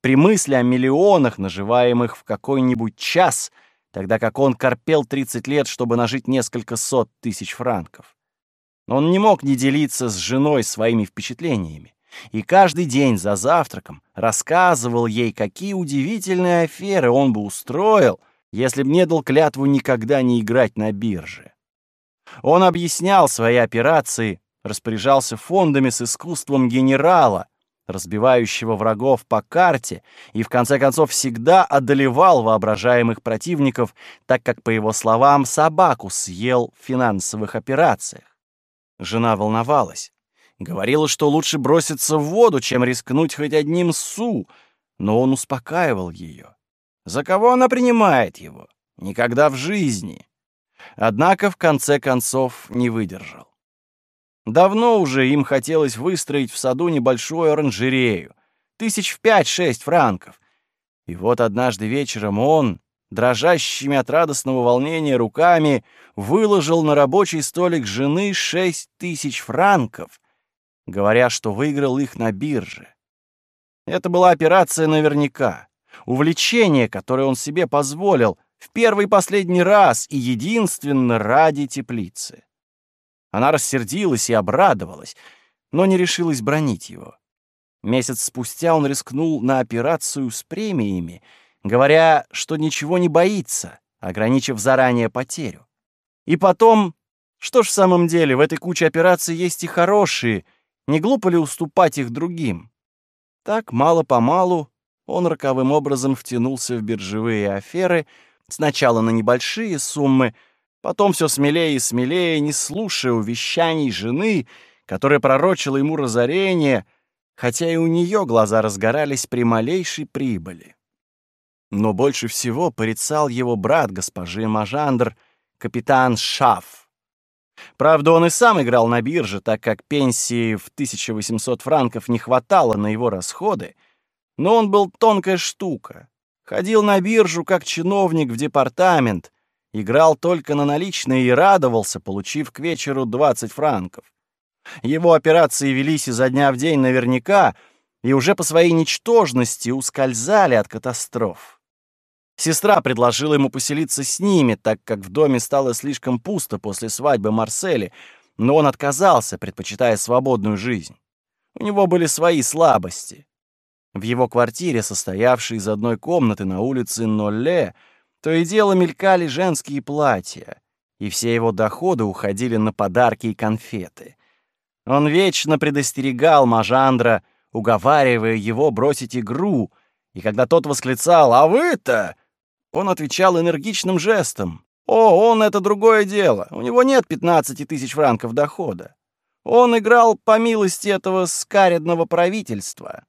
при мысли о миллионах, наживаемых в какой-нибудь час, тогда как он корпел 30 лет, чтобы нажить несколько сот тысяч франков. Он не мог не делиться с женой своими впечатлениями, и каждый день за завтраком рассказывал ей, какие удивительные аферы он бы устроил, если б не дал клятву никогда не играть на бирже. Он объяснял свои операции распоряжался фондами с искусством генерала, разбивающего врагов по карте, и в конце концов всегда одолевал воображаемых противников, так как, по его словам, собаку съел в финансовых операциях. Жена волновалась. Говорила, что лучше броситься в воду, чем рискнуть хоть одним су, но он успокаивал ее. За кого она принимает его? Никогда в жизни. Однако, в конце концов, не выдержал. Давно уже им хотелось выстроить в саду небольшую оранжерею. Тысяч в пять-шесть франков. И вот однажды вечером он, дрожащими от радостного волнения руками, выложил на рабочий столик жены шесть тысяч франков, говоря, что выиграл их на бирже. Это была операция наверняка, увлечение, которое он себе позволил в первый и последний раз и единственно ради теплицы. Она рассердилась и обрадовалась, но не решилась бронить его. Месяц спустя он рискнул на операцию с премиями, говоря, что ничего не боится, ограничив заранее потерю. И потом, что ж в самом деле, в этой куче операций есть и хорошие, не глупо ли уступать их другим? Так, мало-помалу, он роковым образом втянулся в биржевые аферы, сначала на небольшие суммы, Потом все смелее и смелее, не слушая увещаний жены, которая пророчила ему разорение, хотя и у нее глаза разгорались при малейшей прибыли. Но больше всего порицал его брат госпожи Мажандр, капитан Шаф. Правда, он и сам играл на бирже, так как пенсии в 1800 франков не хватало на его расходы, но он был тонкая штука. Ходил на биржу как чиновник в департамент, играл только на наличные и радовался, получив к вечеру 20 франков. Его операции велись изо дня в день наверняка и уже по своей ничтожности ускользали от катастроф. Сестра предложила ему поселиться с ними, так как в доме стало слишком пусто после свадьбы Марсели, но он отказался, предпочитая свободную жизнь. У него были свои слабости. В его квартире, состоявшей из одной комнаты на улице Нолле, то и дело мелькали женские платья, и все его доходы уходили на подарки и конфеты. Он вечно предостерегал Мажандра уговаривая его бросить игру, и когда тот восклицал «А вы-то!», он отвечал энергичным жестом «О, он — это другое дело, у него нет 15 тысяч франков дохода. Он играл по милости этого скаредного правительства,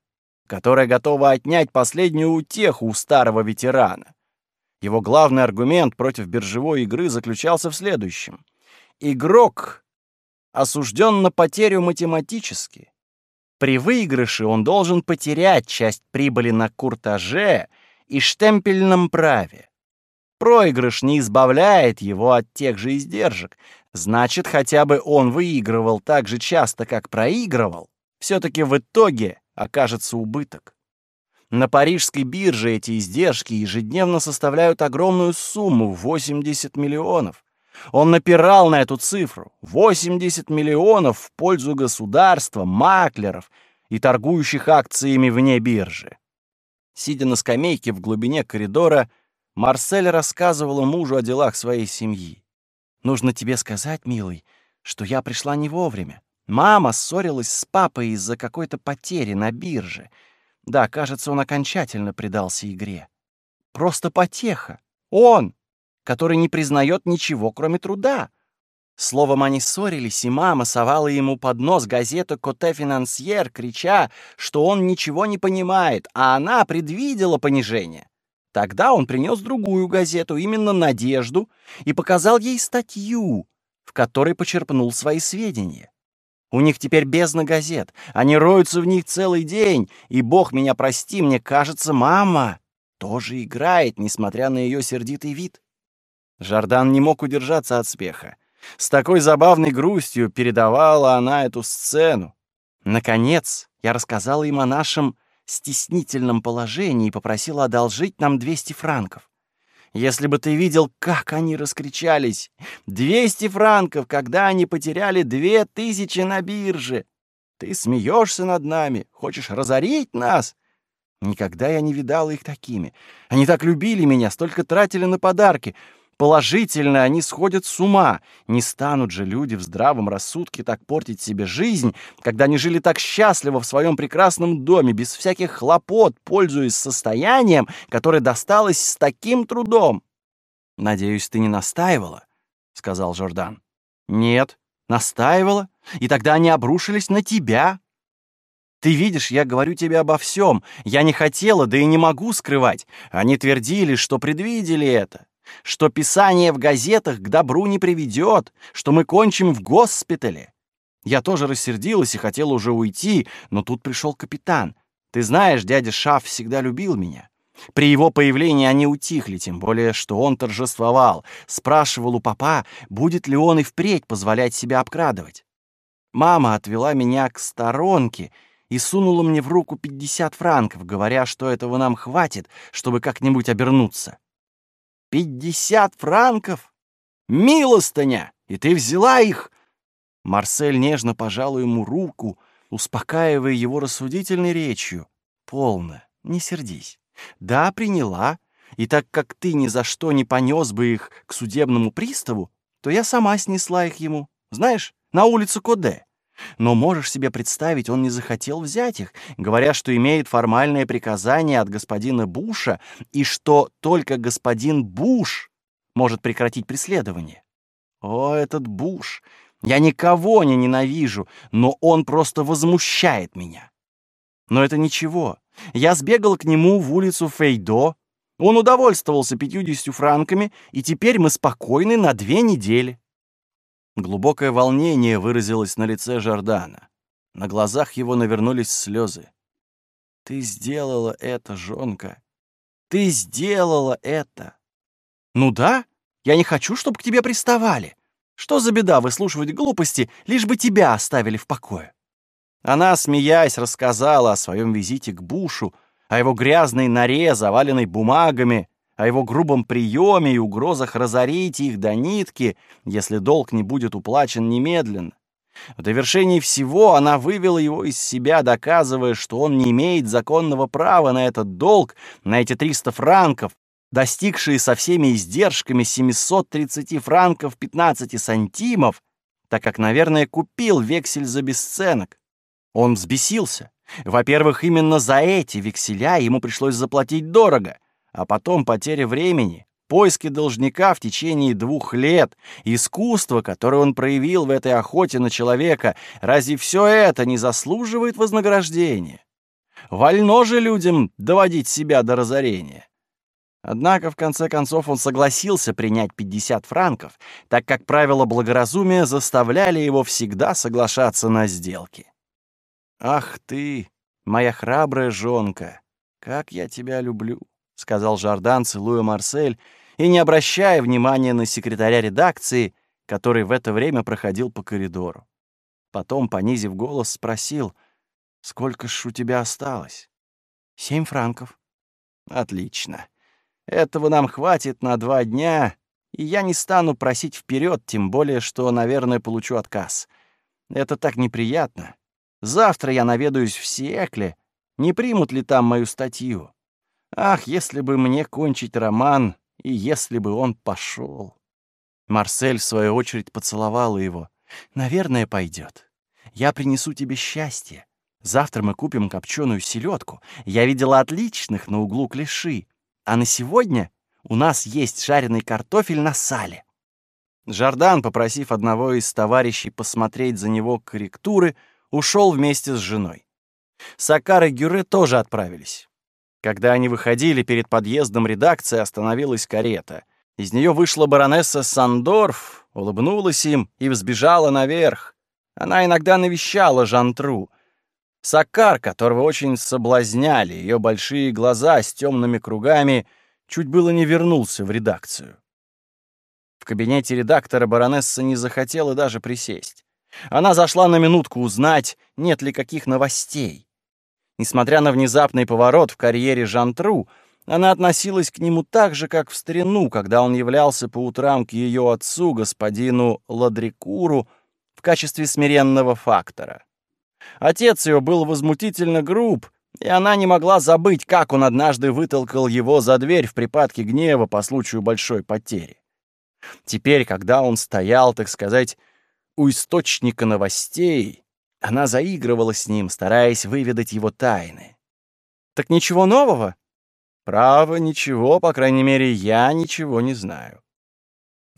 которое готово отнять последнюю утеху у старого ветерана. Его главный аргумент против биржевой игры заключался в следующем. Игрок осужден на потерю математически. При выигрыше он должен потерять часть прибыли на куртаже и штемпельном праве. Проигрыш не избавляет его от тех же издержек. Значит, хотя бы он выигрывал так же часто, как проигрывал, все-таки в итоге окажется убыток. На парижской бирже эти издержки ежедневно составляют огромную сумму — 80 миллионов. Он напирал на эту цифру — 80 миллионов в пользу государства, маклеров и торгующих акциями вне биржи. Сидя на скамейке в глубине коридора, Марсель рассказывала мужу о делах своей семьи. «Нужно тебе сказать, милый, что я пришла не вовремя. Мама ссорилась с папой из-за какой-то потери на бирже — да, кажется, он окончательно предался игре. Просто потеха. Он, который не признает ничего, кроме труда. Словом, они ссорились, и мама совала ему под нос газету «Коте Финансьер», крича, что он ничего не понимает, а она предвидела понижение. Тогда он принес другую газету, именно «Надежду», и показал ей статью, в которой почерпнул свои сведения. У них теперь бездна газет. Они роются в них целый день. И, бог меня прости, мне кажется, мама тоже играет, несмотря на ее сердитый вид. Жардан не мог удержаться от смеха. С такой забавной грустью передавала она эту сцену. Наконец, я рассказала им о нашем стеснительном положении и попросила одолжить нам 200 франков. Если бы ты видел, как они раскричались. Двести франков, когда они потеряли две тысячи на бирже. Ты смеешься над нами, хочешь разорить нас. Никогда я не видала их такими. Они так любили меня, столько тратили на подарки. Положительно, они сходят с ума. Не станут же люди в здравом рассудке так портить себе жизнь, когда они жили так счастливо в своем прекрасном доме, без всяких хлопот, пользуясь состоянием, которое досталось с таким трудом. «Надеюсь, ты не настаивала?» — сказал Жордан. «Нет, настаивала, и тогда они обрушились на тебя. Ты видишь, я говорю тебе обо всем. Я не хотела, да и не могу скрывать. Они твердили, что предвидели это что писание в газетах к добру не приведет, что мы кончим в госпитале. Я тоже рассердилась и хотела уже уйти, но тут пришел капитан. Ты знаешь, дядя Шаф всегда любил меня. При его появлении они утихли, тем более, что он торжествовал, спрашивал у папа, будет ли он и впредь позволять себя обкрадывать. Мама отвела меня к сторонке и сунула мне в руку 50 франков, говоря, что этого нам хватит, чтобы как-нибудь обернуться. Пятьдесят франков? Милостыня! И ты взяла их!» Марсель нежно пожал ему руку, успокаивая его рассудительной речью. «Полно, не сердись. Да, приняла, и так как ты ни за что не понес бы их к судебному приставу, то я сама снесла их ему, знаешь, на улицу Коде. Но можешь себе представить, он не захотел взять их, говоря, что имеет формальное приказание от господина Буша и что только господин Буш может прекратить преследование. О, этот Буш! Я никого не ненавижу, но он просто возмущает меня. Но это ничего. Я сбегал к нему в улицу Фейдо, он удовольствовался пятьюдесятью франками, и теперь мы спокойны на две недели. Глубокое волнение выразилось на лице Жордана. На глазах его навернулись слезы. «Ты сделала это, жонка! Ты сделала это!» «Ну да, я не хочу, чтобы к тебе приставали. Что за беда выслушивать глупости, лишь бы тебя оставили в покое?» Она, смеясь, рассказала о своем визите к Бушу, о его грязной норе, заваленной бумагами, о его грубом приеме и угрозах разорить их до нитки, если долг не будет уплачен немедленно. В довершении всего она вывела его из себя, доказывая, что он не имеет законного права на этот долг, на эти 300 франков, достигшие со всеми издержками 730 франков 15 сантимов, так как, наверное, купил вексель за бесценок. Он взбесился Во-первых, именно за эти векселя ему пришлось заплатить дорого, а потом потеря времени, поиски должника в течение двух лет, искусство, которое он проявил в этой охоте на человека, разве все это не заслуживает вознаграждения? Вольно же людям доводить себя до разорения. Однако, в конце концов, он согласился принять 50 франков, так как правила благоразумия заставляли его всегда соглашаться на сделки. «Ах ты, моя храбрая жонка, как я тебя люблю!» — сказал Жордан, целуя Марсель, и не обращая внимания на секретаря редакции, который в это время проходил по коридору. Потом, понизив голос, спросил, «Сколько ж у тебя осталось?» «Семь франков». «Отлично. Этого нам хватит на два дня, и я не стану просить вперед, тем более, что, наверное, получу отказ. Это так неприятно. Завтра я наведаюсь в Сиэкле. Не примут ли там мою статью? Ах, если бы мне кончить роман, и если бы он пошел. Марсель, в свою очередь, поцеловала его. «Наверное, пойдет. Я принесу тебе счастье. Завтра мы купим копченую селедку. Я видела отличных на углу клиши. А на сегодня у нас есть жареный картофель на сале». Жордан, попросив одного из товарищей посмотреть за него корректуры, ушел вместе с женой. Сакар и Гюре тоже отправились. Когда они выходили, перед подъездом редакции остановилась карета. Из нее вышла баронесса Сандорф, улыбнулась им и взбежала наверх. Она иногда навещала Жантру. Сакар, которого очень соблазняли, ее большие глаза с темными кругами, чуть было не вернулся в редакцию. В кабинете редактора баронесса не захотела даже присесть. Она зашла на минутку узнать, нет ли каких новостей. Несмотря на внезапный поворот в карьере Жантру, она относилась к нему так же, как в старину, когда он являлся по утрам к ее отцу, господину Ладрикуру, в качестве смиренного фактора. Отец ее был возмутительно груб, и она не могла забыть, как он однажды вытолкал его за дверь в припадке гнева по случаю большой потери. Теперь, когда он стоял, так сказать, у источника новостей, она заигрывала с ним, стараясь выведать его тайны. «Так ничего нового?» «Право, ничего, по крайней мере, я ничего не знаю».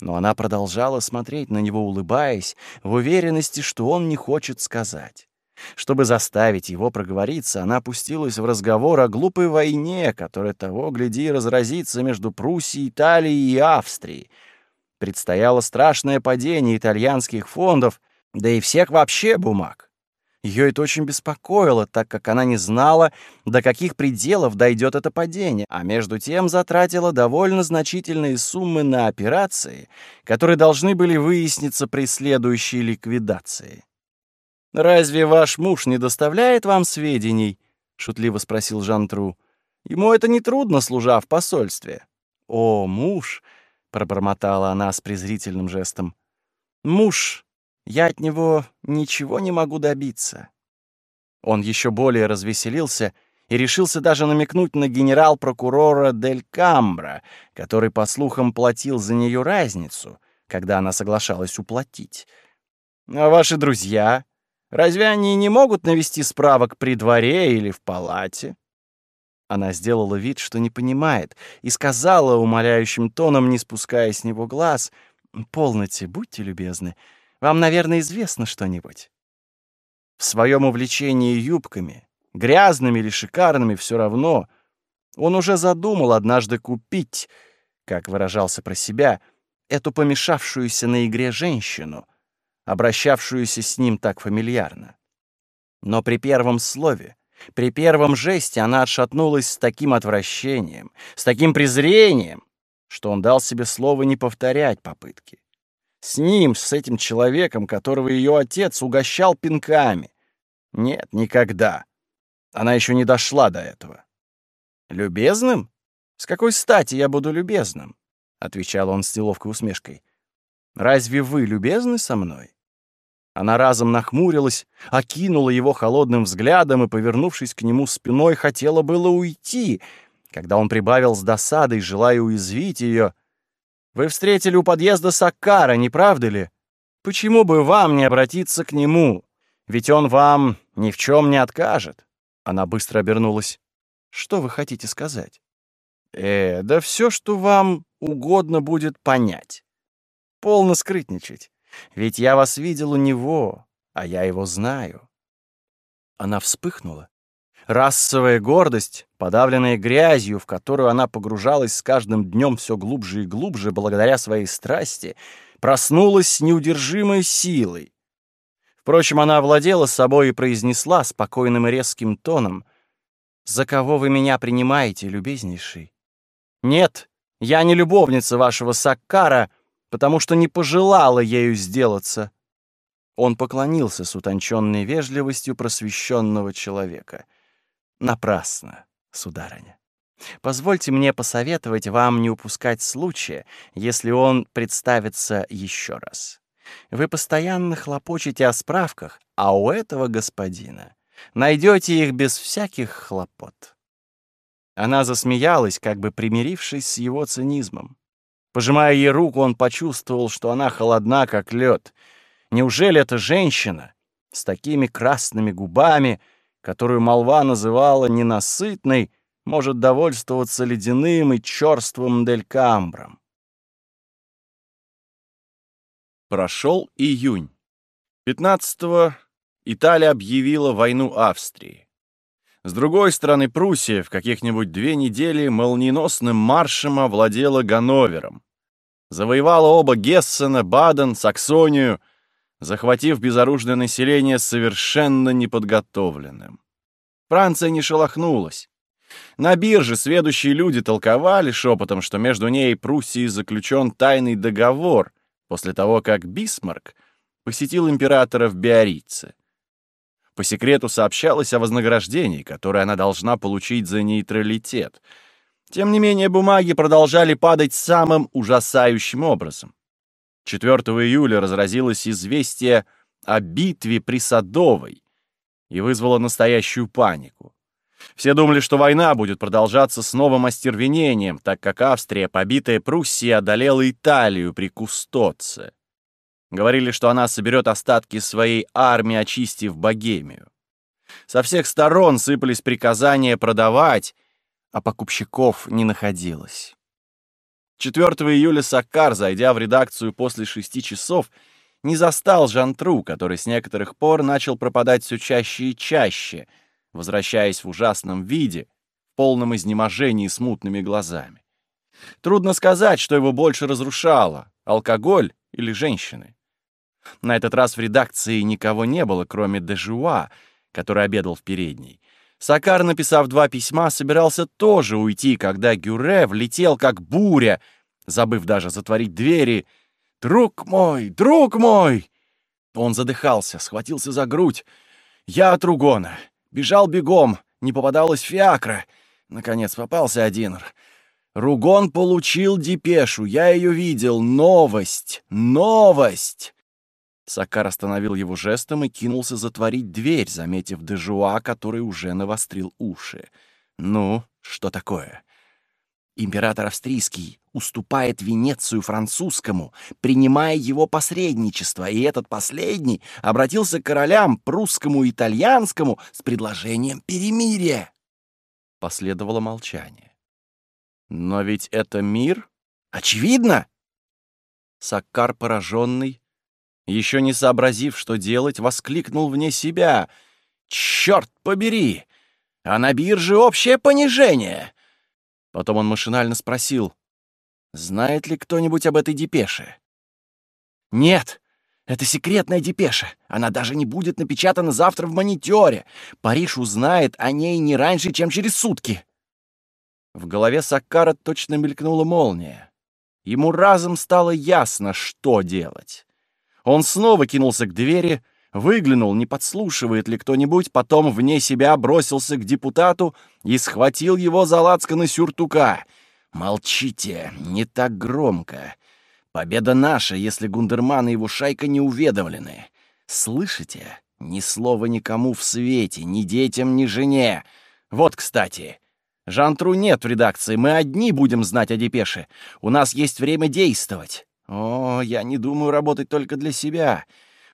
Но она продолжала смотреть на него, улыбаясь, в уверенности, что он не хочет сказать. Чтобы заставить его проговориться, она пустилась в разговор о глупой войне, которая того, гляди, разразится между Пруссией, Италией и Австрией. Предстояло страшное падение итальянских фондов, да и всех вообще бумаг. Ее это очень беспокоило, так как она не знала, до каких пределов дойдет это падение, а между тем затратила довольно значительные суммы на операции, которые должны были выясниться при следующей ликвидации. «Разве ваш муж не доставляет вам сведений?» — шутливо спросил Жантру. «Ему это не трудно, служа в посольстве». «О, муж!» — пробормотала она с презрительным жестом. «Муж! Я от него ничего не могу добиться». Он еще более развеселился и решился даже намекнуть на генерал-прокурора Дель Камбра, который, по слухам, платил за нее разницу, когда она соглашалась уплатить. «А ваши друзья?» Разве они не могут навести справок при дворе или в палате?» Она сделала вид, что не понимает, и сказала умоляющим тоном, не спуская с него глаз, «Полноте, будьте любезны, вам, наверное, известно что-нибудь». В своем увлечении юбками, грязными или шикарными, все равно, он уже задумал однажды купить, как выражался про себя, эту помешавшуюся на игре женщину — обращавшуюся с ним так фамильярно. Но при первом слове, при первом жесте она отшатнулась с таким отвращением, с таким презрением, что он дал себе слово не повторять попытки. С ним, с этим человеком, которого ее отец угощал пинками. Нет, никогда. Она еще не дошла до этого. «Любезным? С какой стати я буду любезным?» — отвечал он с неловкой усмешкой. «Разве вы любезны со мной? Она разом нахмурилась, окинула его холодным взглядом и, повернувшись к нему спиной, хотела было уйти, когда он прибавил с досадой, желая уязвить ее. «Вы встретили у подъезда Саккара, не правда ли? Почему бы вам не обратиться к нему? Ведь он вам ни в чем не откажет». Она быстро обернулась. «Что вы хотите сказать?» «Э, да все, что вам угодно будет понять. Полно скрытничать. Ведь я вас видел у него, а я его знаю». Она вспыхнула. Расовая гордость, подавленная грязью, в которую она погружалась с каждым днем все глубже и глубже благодаря своей страсти, проснулась с неудержимой силой. Впрочем, она овладела собой и произнесла спокойным и резким тоном, «За кого вы меня принимаете, любезнейший? Нет, я не любовница вашего Саккара, потому что не пожелала ею сделаться». Он поклонился с утонченной вежливостью просвещенного человека. «Напрасно, сударыня. Позвольте мне посоветовать вам не упускать случая, если он представится еще раз. Вы постоянно хлопочете о справках, а у этого господина найдете их без всяких хлопот». Она засмеялась, как бы примирившись с его цинизмом. Пожимая ей руку, он почувствовал, что она холодна, как лед. Неужели эта женщина с такими красными губами, которую молва называла ненасытной, может довольствоваться ледяным и черствым делькамбром? Прошел июнь. 15-го Италия объявила войну Австрии. С другой стороны, Пруссия в каких-нибудь две недели молниеносным маршем овладела Ганновером. Завоевала оба Гессена, Баден, Саксонию, захватив безоружное население совершенно неподготовленным. Франция не шелохнулась. На бирже сведущие люди толковали шепотом, что между ней и Пруссией заключен тайный договор, после того, как Бисмарк посетил императора в Биорице. По секрету сообщалось о вознаграждении, которое она должна получить за нейтралитет. Тем не менее, бумаги продолжали падать самым ужасающим образом. 4 июля разразилось известие о битве при Садовой и вызвало настоящую панику. Все думали, что война будет продолжаться с новым остервенением, так как Австрия, побитая Пруссией, одолела Италию при Кустоце. Говорили, что она соберет остатки своей армии, очистив Богемию. Со всех сторон сыпались приказания продавать, а покупщиков не находилось. 4 июля Саккар, зайдя в редакцию после шести часов, не застал Жантру, который с некоторых пор начал пропадать все чаще и чаще — возвращаясь в ужасном виде, в полном изнеможении с мутными глазами. Трудно сказать, что его больше разрушало — алкоголь или женщины. На этот раз в редакции никого не было, кроме Дежуа, который обедал в передней. Сакар, написав два письма, собирался тоже уйти, когда Гюре влетел как буря, забыв даже затворить двери. «Друг мой! Друг мой!» Он задыхался, схватился за грудь. «Я от Ругона. Бежал бегом, не попадалась фиакра. Наконец попался один. Ругон получил депешу, я ее видел. Новость! Новость! Сакар остановил его жестом и кинулся затворить дверь, заметив Дежуа, который уже навострил уши. «Ну, что такое?» Император австрийский уступает Венецию французскому, принимая его посредничество, и этот последний обратился к королям прусскому и итальянскому с предложением перемирия. Последовало молчание. Но ведь это мир? Очевидно! Саккар, пораженный, еще не сообразив, что делать, воскликнул вне себя. «Черт побери! А на бирже общее понижение!» Потом он машинально спросил, знает ли кто-нибудь об этой депеше? «Нет, это секретная депеша. Она даже не будет напечатана завтра в мониторе. Париж узнает о ней не раньше, чем через сутки». В голове Саккара точно мелькнула молния. Ему разом стало ясно, что делать. Он снова кинулся к двери, выглянул, не подслушивает ли кто-нибудь, потом вне себя бросился к депутату и схватил его за лацканы сюртука. «Молчите, не так громко. Победа наша, если Гундерман и его шайка не уведомлены. Слышите? Ни слова никому в свете, ни детям, ни жене. Вот, кстати, Жантру нет в редакции, мы одни будем знать о депеше. У нас есть время действовать. О, я не думаю работать только для себя».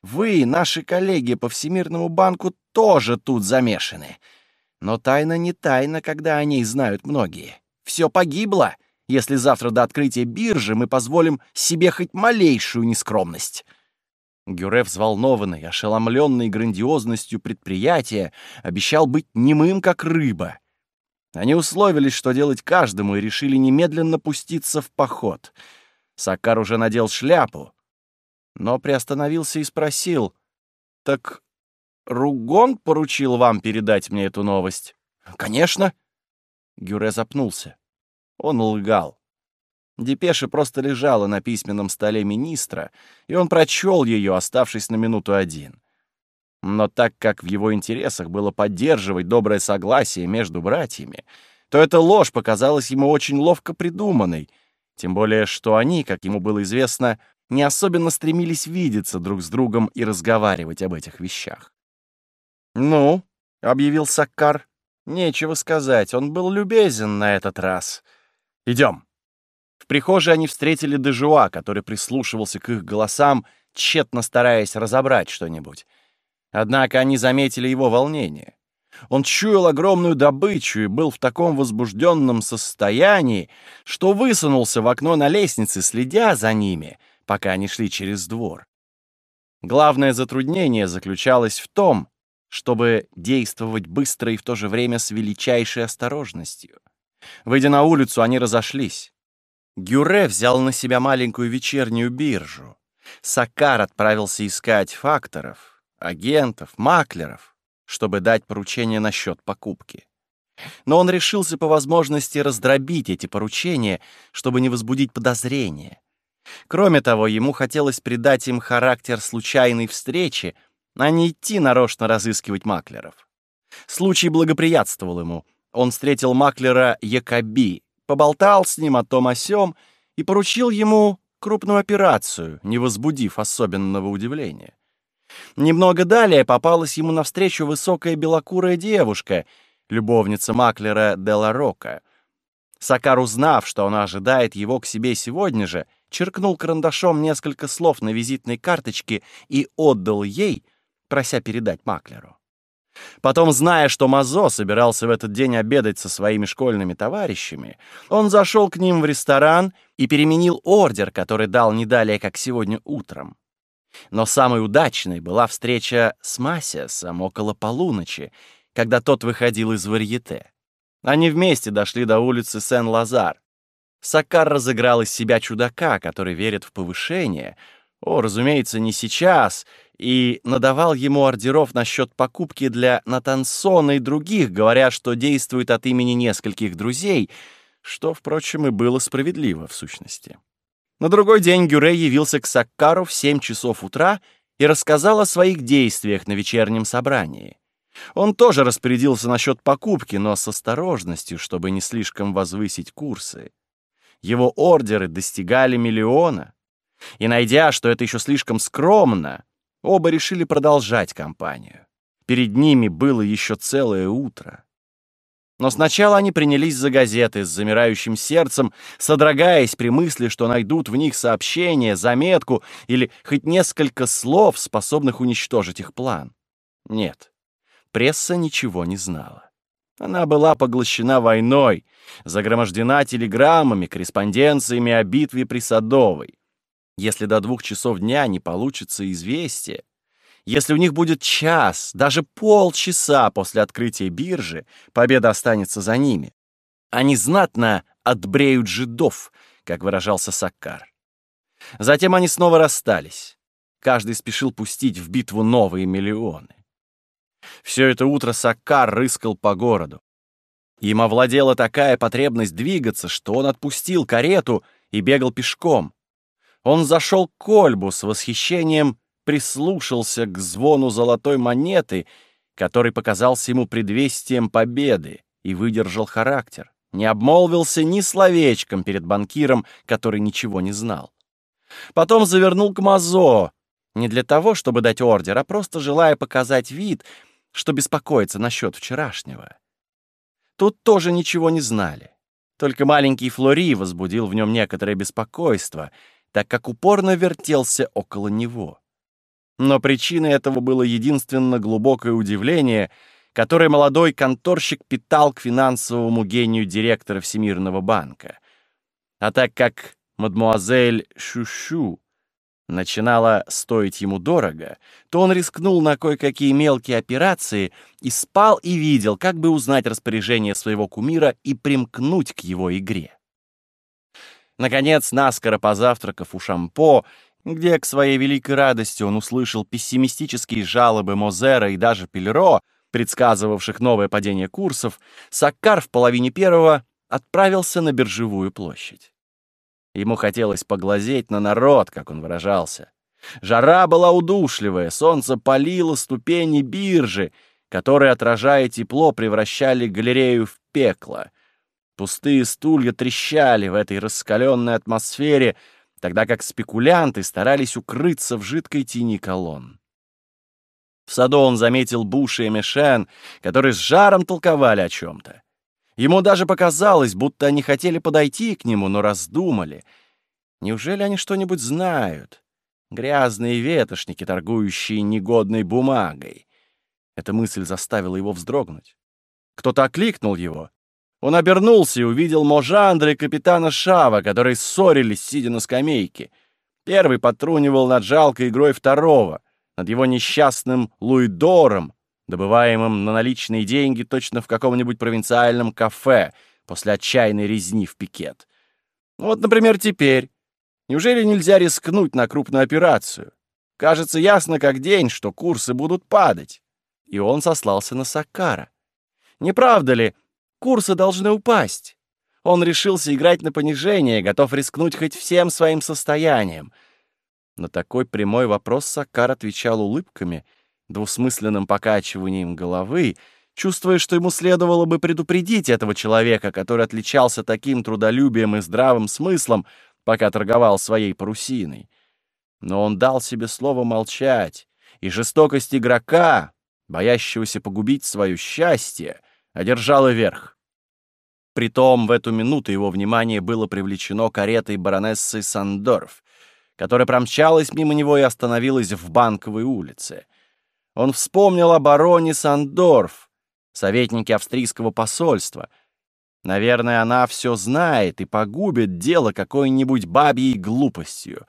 Вы, наши коллеги по Всемирному банку, тоже тут замешаны. Но тайна не тайна, когда о ней знают многие. Все погибло, если завтра до открытия биржи мы позволим себе хоть малейшую нескромность. Гюре, взволнованный, ошеломленный грандиозностью предприятия, обещал быть немым, как рыба. Они условились, что делать каждому, и решили немедленно пуститься в поход. Сакар уже надел шляпу, но приостановился и спросил, «Так Ругон поручил вам передать мне эту новость?» «Конечно». Гюре запнулся. Он лгал. Депеша просто лежала на письменном столе министра, и он прочел ее, оставшись на минуту один. Но так как в его интересах было поддерживать доброе согласие между братьями, то эта ложь показалась ему очень ловко придуманной, тем более что они, как ему было известно, не особенно стремились видеться друг с другом и разговаривать об этих вещах. «Ну», — объявил Саккар, — «нечего сказать, он был любезен на этот раз. Идем». В прихожей они встретили Дежуа, который прислушивался к их голосам, тщетно стараясь разобрать что-нибудь. Однако они заметили его волнение. Он чуял огромную добычу и был в таком возбужденном состоянии, что высунулся в окно на лестнице, следя за ними, пока они шли через двор. Главное затруднение заключалось в том, чтобы действовать быстро и в то же время с величайшей осторожностью. Выйдя на улицу, они разошлись. Гюре взял на себя маленькую вечернюю биржу. Сакар отправился искать факторов, агентов, маклеров, чтобы дать поручение насчет покупки. Но он решился по возможности раздробить эти поручения, чтобы не возбудить подозрения. Кроме того, ему хотелось придать им характер случайной встречи, а не идти нарочно разыскивать маклеров. Случай благоприятствовал ему. Он встретил маклера Якоби, поболтал с ним о том о сём и поручил ему крупную операцию, не возбудив особенного удивления. Немного далее попалась ему навстречу высокая белокурая девушка, любовница маклера Делла Рока. Сакар, узнав, что она ожидает его к себе сегодня же, черкнул карандашом несколько слов на визитной карточке и отдал ей, прося передать маклеру. Потом, зная, что Мазо собирался в этот день обедать со своими школьными товарищами, он зашел к ним в ресторан и переменил ордер, который дал не далее, как сегодня утром. Но самой удачной была встреча с Масиасом около полуночи, когда тот выходил из варьете. Они вместе дошли до улицы Сен-Лазар. Сакар разыграл из себя чудака, который верит в повышение. О, разумеется, не сейчас — и надавал ему ордеров насчет покупки для Натансона и других, говоря, что действует от имени нескольких друзей, что, впрочем, и было справедливо в сущности. На другой день Гюре явился к Саккару в 7 часов утра и рассказал о своих действиях на вечернем собрании. Он тоже распорядился насчет покупки, но с осторожностью, чтобы не слишком возвысить курсы. Его ордеры достигали миллиона. И найдя, что это еще слишком скромно, Оба решили продолжать кампанию. Перед ними было еще целое утро. Но сначала они принялись за газеты с замирающим сердцем, содрогаясь при мысли, что найдут в них сообщение, заметку или хоть несколько слов, способных уничтожить их план. Нет, пресса ничего не знала. Она была поглощена войной, загромождена телеграммами, корреспонденциями о битве при Садовой. Если до двух часов дня не получится известие, если у них будет час, даже полчаса после открытия биржи, победа останется за ними. Они знатно отбреют жидов, как выражался Саккар. Затем они снова расстались. Каждый спешил пустить в битву новые миллионы. Все это утро Саккар рыскал по городу. Им овладела такая потребность двигаться, что он отпустил карету и бегал пешком. Он зашел к Кольбу с восхищением, прислушался к звону золотой монеты, который показался ему предвестием победы, и выдержал характер. Не обмолвился ни словечком перед банкиром, который ничего не знал. Потом завернул к Мазо, не для того, чтобы дать ордер, а просто желая показать вид, что беспокоится насчет вчерашнего. Тут тоже ничего не знали. Только маленький Флори возбудил в нем некоторое беспокойство — так как упорно вертелся около него. Но причиной этого было единственно глубокое удивление, который молодой конторщик питал к финансовому гению директора Всемирного банка. А так как мадмуазель Шушу начинала стоить ему дорого, то он рискнул на кое-какие мелкие операции и спал и видел, как бы узнать распоряжение своего кумира и примкнуть к его игре. Наконец, наскоро позавтракав у Шампо, где к своей великой радости он услышал пессимистические жалобы Мозера и даже Пельро, предсказывавших новое падение курсов, Саккар в половине первого отправился на биржевую площадь. Ему хотелось поглазеть на народ, как он выражался. Жара была удушливая, солнце палило ступени биржи, которые, отражая тепло, превращали галерею в пекло. Пустые стулья трещали в этой раскаленной атмосфере, тогда как спекулянты старались укрыться в жидкой тени колонн. В саду он заметил Буша и Мишен, которые с жаром толковали о чем-то. Ему даже показалось, будто они хотели подойти к нему, но раздумали. Неужели они что-нибудь знают? Грязные ветошники, торгующие негодной бумагой. Эта мысль заставила его вздрогнуть. Кто-то окликнул его. Он обернулся и увидел Можандра и капитана Шава, которые ссорились, сидя на скамейке. Первый потрунивал над жалкой игрой второго, над его несчастным Луидором, добываемым на наличные деньги точно в каком-нибудь провинциальном кафе после отчаянной резни в пикет. Вот, например, теперь. Неужели нельзя рискнуть на крупную операцию? Кажется ясно как день, что курсы будут падать. И он сослался на Саккара. Не правда ли, курсы должны упасть? Он решился играть на понижение, готов рискнуть хоть всем своим состоянием. На такой прямой вопрос Саккар отвечал улыбками — двусмысленным покачиванием головы, чувствуя, что ему следовало бы предупредить этого человека, который отличался таким трудолюбием и здравым смыслом, пока торговал своей парусиной. Но он дал себе слово молчать, и жестокость игрока, боящегося погубить свое счастье, одержала верх. Притом в эту минуту его внимание было привлечено каретой баронессы Сандорф, которая промчалась мимо него и остановилась в Банковой улице. Он вспомнил о бароне Сандорф, советнике австрийского посольства. Наверное, она все знает и погубит дело какой-нибудь бабьей глупостью.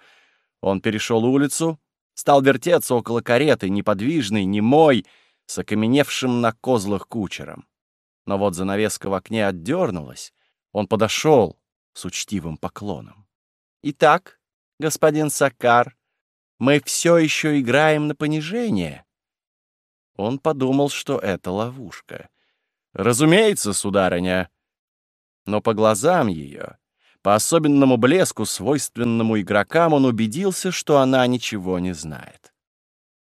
Он перешел улицу, стал вертеться около кареты, неподвижный, немой, с окаменевшим на козлах кучером. Но вот занавеска в окне отдернулась. Он подошел с учтивым поклоном. «Итак, господин Сакар, мы все еще играем на понижение», он подумал, что это ловушка. «Разумеется, сударыня!» Но по глазам ее, по особенному блеску, свойственному игрокам, он убедился, что она ничего не знает.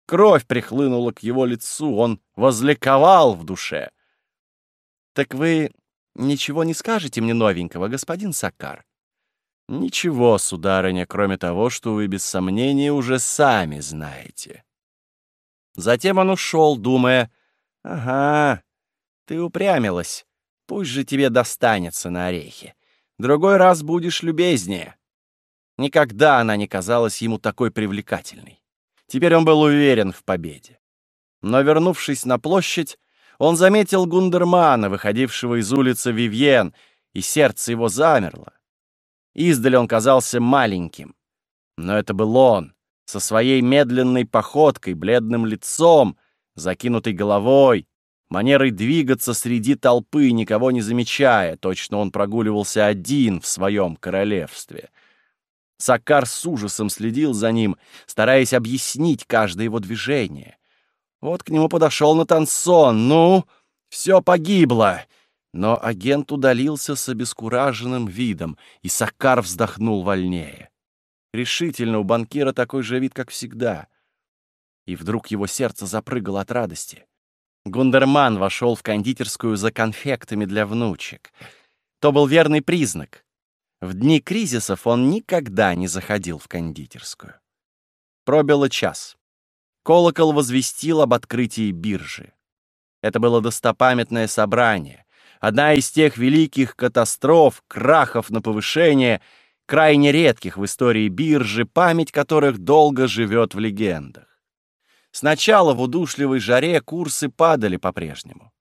Кровь прихлынула к его лицу, он возликовал в душе. «Так вы ничего не скажете мне новенького, господин Сакар?» «Ничего, сударыня, кроме того, что вы без сомнения уже сами знаете». Затем он ушел, думая, «Ага, ты упрямилась. Пусть же тебе достанется на орехи. Другой раз будешь любезнее». Никогда она не казалась ему такой привлекательной. Теперь он был уверен в победе. Но, вернувшись на площадь, он заметил Гундермана, выходившего из улицы Вивьен, и сердце его замерло. Издали он казался маленьким. Но это был он, со своей медленной походкой, бледным лицом, закинутой головой, манерой двигаться среди толпы, никого не замечая, точно он прогуливался один в своем королевстве. Сакар с ужасом следил за ним, стараясь объяснить каждое его движение. Вот к нему подошел Натансон. «Ну, все погибло!» Но агент удалился с обескураженным видом, и Сакар вздохнул вольнее. Решительно у банкира такой же вид, как всегда. И вдруг его сердце запрыгало от радости. Гундерман вошел в кондитерскую за конфектами для внучек. То был верный признак. В дни кризисов он никогда не заходил в кондитерскую. Пробило час. Колокол возвестил об открытии биржи. Это было достопамятное собрание. Одна из тех великих катастроф, крахов на повышение — крайне редких в истории биржи, память которых долго живет в легендах. Сначала в удушливой жаре курсы падали по-прежнему.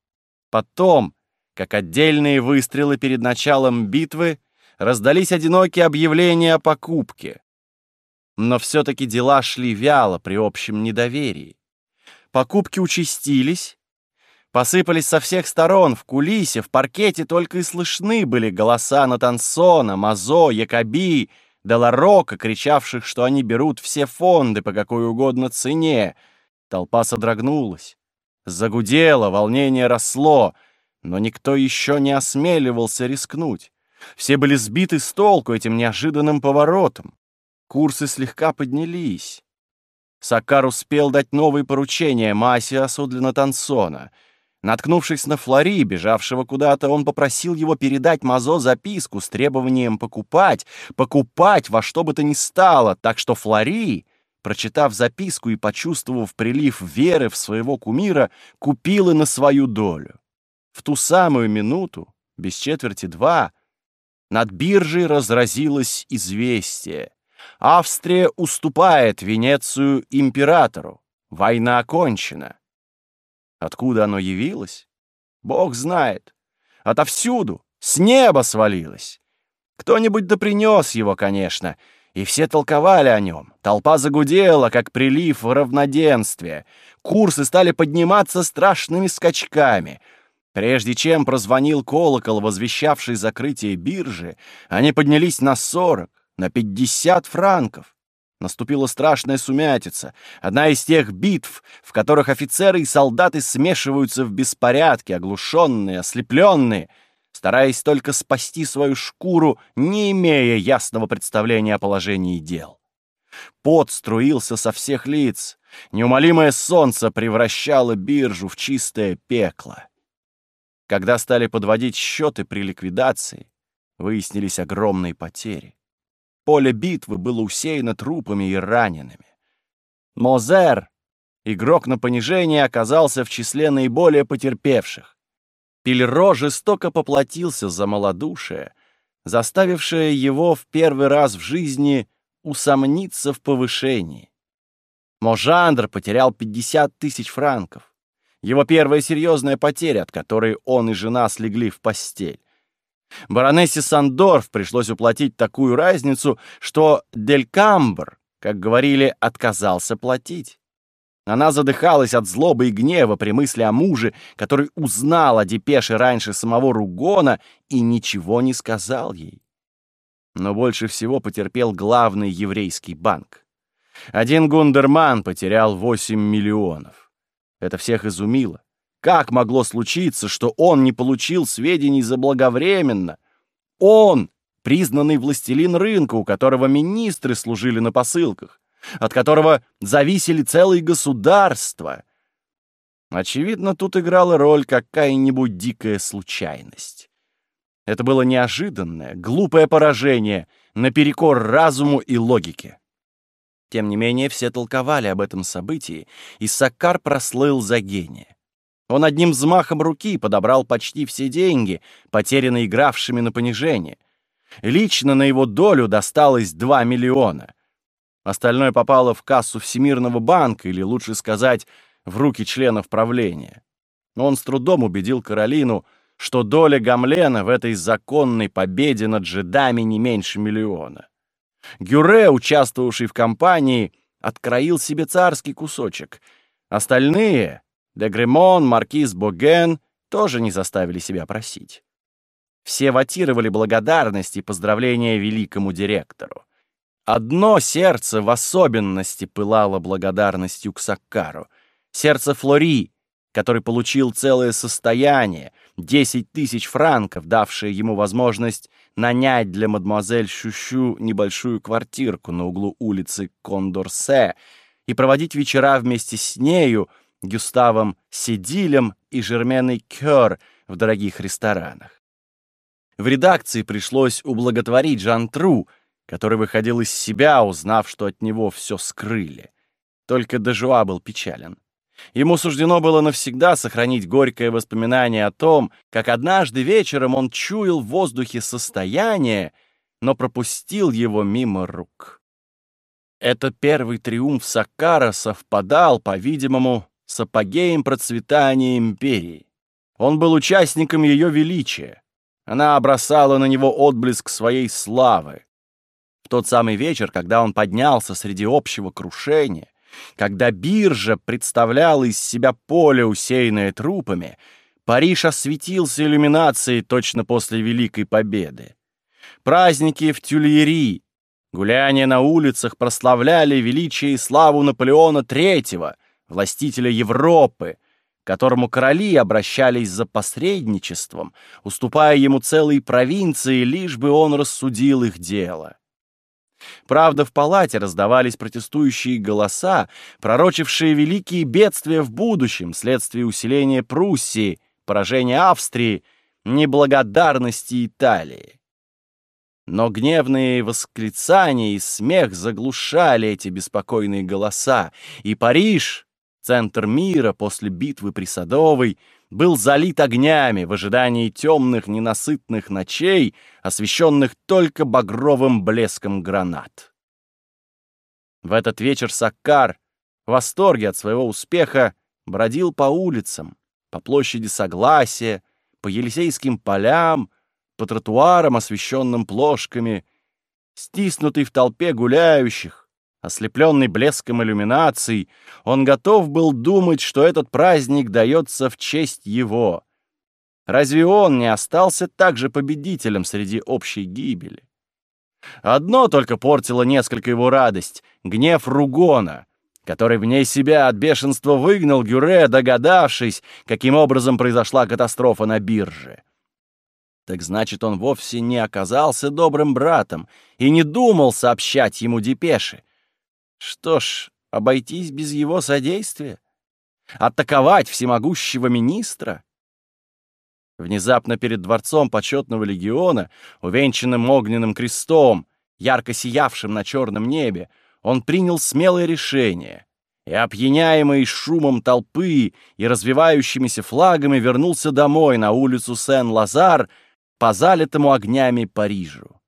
Потом, как отдельные выстрелы перед началом битвы, раздались одинокие объявления о покупке. Но все-таки дела шли вяло при общем недоверии. Покупки участились, посыпались со всех сторон, в кулисе, в паркете только и слышны были голоса Натансона, Мазо, Якоби, Деларока, кричавших, что они берут все фонды по какой угодно цене. Толпа содрогнулась. Загудело, волнение росло, но никто еще не осмеливался рискнуть. Все были сбиты с толку этим неожиданным поворотом. Курсы слегка поднялись. Сакар успел дать новые поручения Масиасу для Натансона — Наткнувшись на Флори, бежавшего куда-то, он попросил его передать Мазо записку с требованием покупать, покупать во что бы то ни стало, так что Флори, прочитав записку и почувствовав прилив веры в своего кумира, купил и на свою долю. В ту самую минуту, без четверти два, над биржей разразилось известие. Австрия уступает Венецию императору. Война окончена. Откуда оно явилось? Бог знает. Отовсюду, с неба свалилось. Кто-нибудь да принес его, конечно, и все толковали о нем. Толпа загудела, как прилив в равноденствие. Курсы стали подниматься страшными скачками. Прежде чем прозвонил колокол, возвещавший закрытие биржи, они поднялись на 40, на 50 франков. Наступила страшная сумятица, одна из тех битв, в которых офицеры и солдаты смешиваются в беспорядке, оглушенные, ослепленные, стараясь только спасти свою шкуру, не имея ясного представления о положении дел. Пот струился со всех лиц, неумолимое солнце превращало биржу в чистое пекло. Когда стали подводить счеты при ликвидации, выяснились огромные потери. Поле битвы было усеяно трупами и ранеными. Мозер, игрок на понижение, оказался в числе наиболее потерпевших. Пильро жестоко поплатился за малодушие, заставившее его в первый раз в жизни усомниться в повышении. Можандр потерял 50 тысяч франков. Его первая серьезная потеря, от которой он и жена слегли в постель. Баронессе Сандорф пришлось уплатить такую разницу, что Дель Камбр, как говорили, отказался платить. Она задыхалась от злобы и гнева при мысли о муже, который узнал о депеше раньше самого Ругона и ничего не сказал ей. Но больше всего потерпел главный еврейский банк. Один гундерман потерял 8 миллионов. Это всех изумило. Как могло случиться, что он не получил сведений заблаговременно? Он, признанный властелин рынка, у которого министры служили на посылках, от которого зависели целые государства. Очевидно, тут играла роль какая-нибудь дикая случайность. Это было неожиданное, глупое поражение наперекор разуму и логике. Тем не менее, все толковали об этом событии, и Саккар прослыл за гения. Он одним взмахом руки подобрал почти все деньги, потерянные игравшими на понижение. Лично на его долю досталось 2 миллиона. Остальное попало в кассу Всемирного банка, или лучше сказать, в руки членов правления. Он с трудом убедил Каролину, что доля Гамлена в этой законной победе над жидами не меньше миллиона. Гюре, участвовавший в кампании, откроил себе царский кусочек. Остальные, Дегремон, маркиз Боген тоже не заставили себя просить. Все ватировали благодарность и поздравления великому директору. Одно сердце в особенности пылало благодарностью к Саккару. Сердце Флори, который получил целое состояние, 10 тысяч франков, давшее ему возможность нанять для мадемуазель Шущу небольшую квартирку на углу улицы Кондорсе и проводить вечера вместе с нею — Гюставом Сидилем и Жерменой Кёр в дорогих ресторанах. В редакции пришлось ублаготворить Жан Тру, который выходил из себя, узнав, что от него все скрыли. Только Дежуа был печален. Ему суждено было навсегда сохранить горькое воспоминание о том, как однажды вечером он чуял в воздухе состояние, но пропустил его мимо рук. Этот первый триумф Саккара совпадал, по-видимому, с апогеем процветания империи. Он был участником ее величия. Она бросала на него отблеск своей славы. В тот самый вечер, когда он поднялся среди общего крушения, когда биржа представляла из себя поле, усеянное трупами, Париж осветился иллюминацией точно после Великой Победы. Праздники в Тюльери, гуляния на улицах прославляли величие и славу Наполеона III, властителя Европы, которому короли обращались за посредничеством, уступая ему целые провинции, лишь бы он рассудил их дело. Правда, в палате раздавались протестующие голоса, пророчившие великие бедствия в будущем вследствие усиления Пруссии, поражения Австрии, неблагодарности Италии. Но гневные восклицания и смех заглушали эти беспокойные голоса, и Париж, центр мира после битвы при Садовой, был залит огнями в ожидании темных ненасытных ночей, освещенных только багровым блеском гранат. В этот вечер Саккар, в восторге от своего успеха, бродил по улицам, по площади Согласия, по Елисейским полям, по тротуарам, освещенным плошками, стиснутый в толпе гуляющих, ослепленный блеском иллюминаций, он готов был думать, что этот праздник дается в честь его. Разве он не остался также победителем среди общей гибели? Одно только портило несколько его радость — гнев Ругона, который вне себя от бешенства выгнал Гюре, догадавшись, каким образом произошла катастрофа на бирже. Так значит, он вовсе не оказался добрым братом и не думал сообщать ему депеши. Что ж, обойтись без его содействия? Атаковать всемогущего министра? Внезапно перед дворцом почетного легиона, увенчанным огненным крестом, ярко сиявшим на черном небе, он принял смелое решение и, опьяняемый шумом толпы и развивающимися флагами, вернулся домой на улицу Сен-Лазар, по залитому огнями Парижу.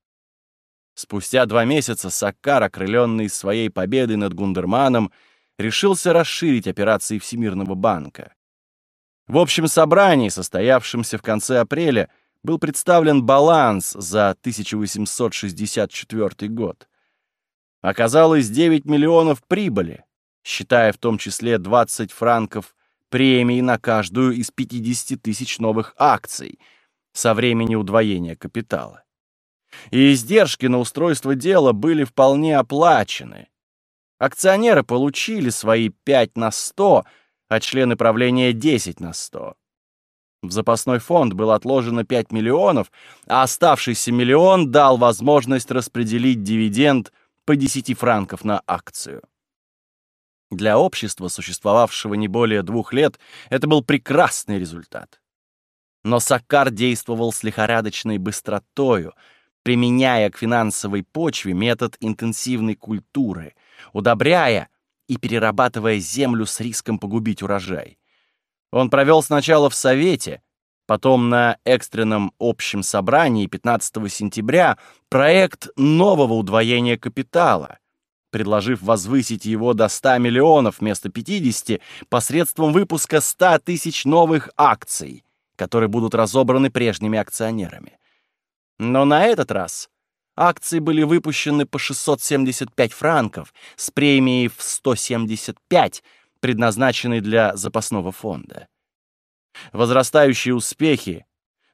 Спустя два месяца Саккар, окрыленный своей победой над Гундерманом, решился расширить операции Всемирного банка. В общем собрании, состоявшемся в конце апреля, был представлен баланс за 1864 год. Оказалось 9 миллионов прибыли, считая в том числе 20 франков премии на каждую из 50 тысяч новых акций — со времени удвоения капитала. И издержки на устройство дела были вполне оплачены. Акционеры получили свои 5 на 100, а члены правления 10 на 100. В запасной фонд было отложено 5 миллионов, а оставшийся миллион дал возможность распределить дивиденд по 10 франков на акцию. Для общества, существовавшего не более двух лет, это был прекрасный результат. Но Саккар действовал с лихорадочной быстротою, применяя к финансовой почве метод интенсивной культуры, удобряя и перерабатывая землю с риском погубить урожай. Он провел сначала в Совете, потом на экстренном общем собрании 15 сентября проект нового удвоения капитала, предложив возвысить его до 100 миллионов вместо 50 посредством выпуска 100 тысяч новых акций, которые будут разобраны прежними акционерами. Но на этот раз акции были выпущены по 675 франков с премией в 175, предназначенной для запасного фонда. Возрастающие успехи,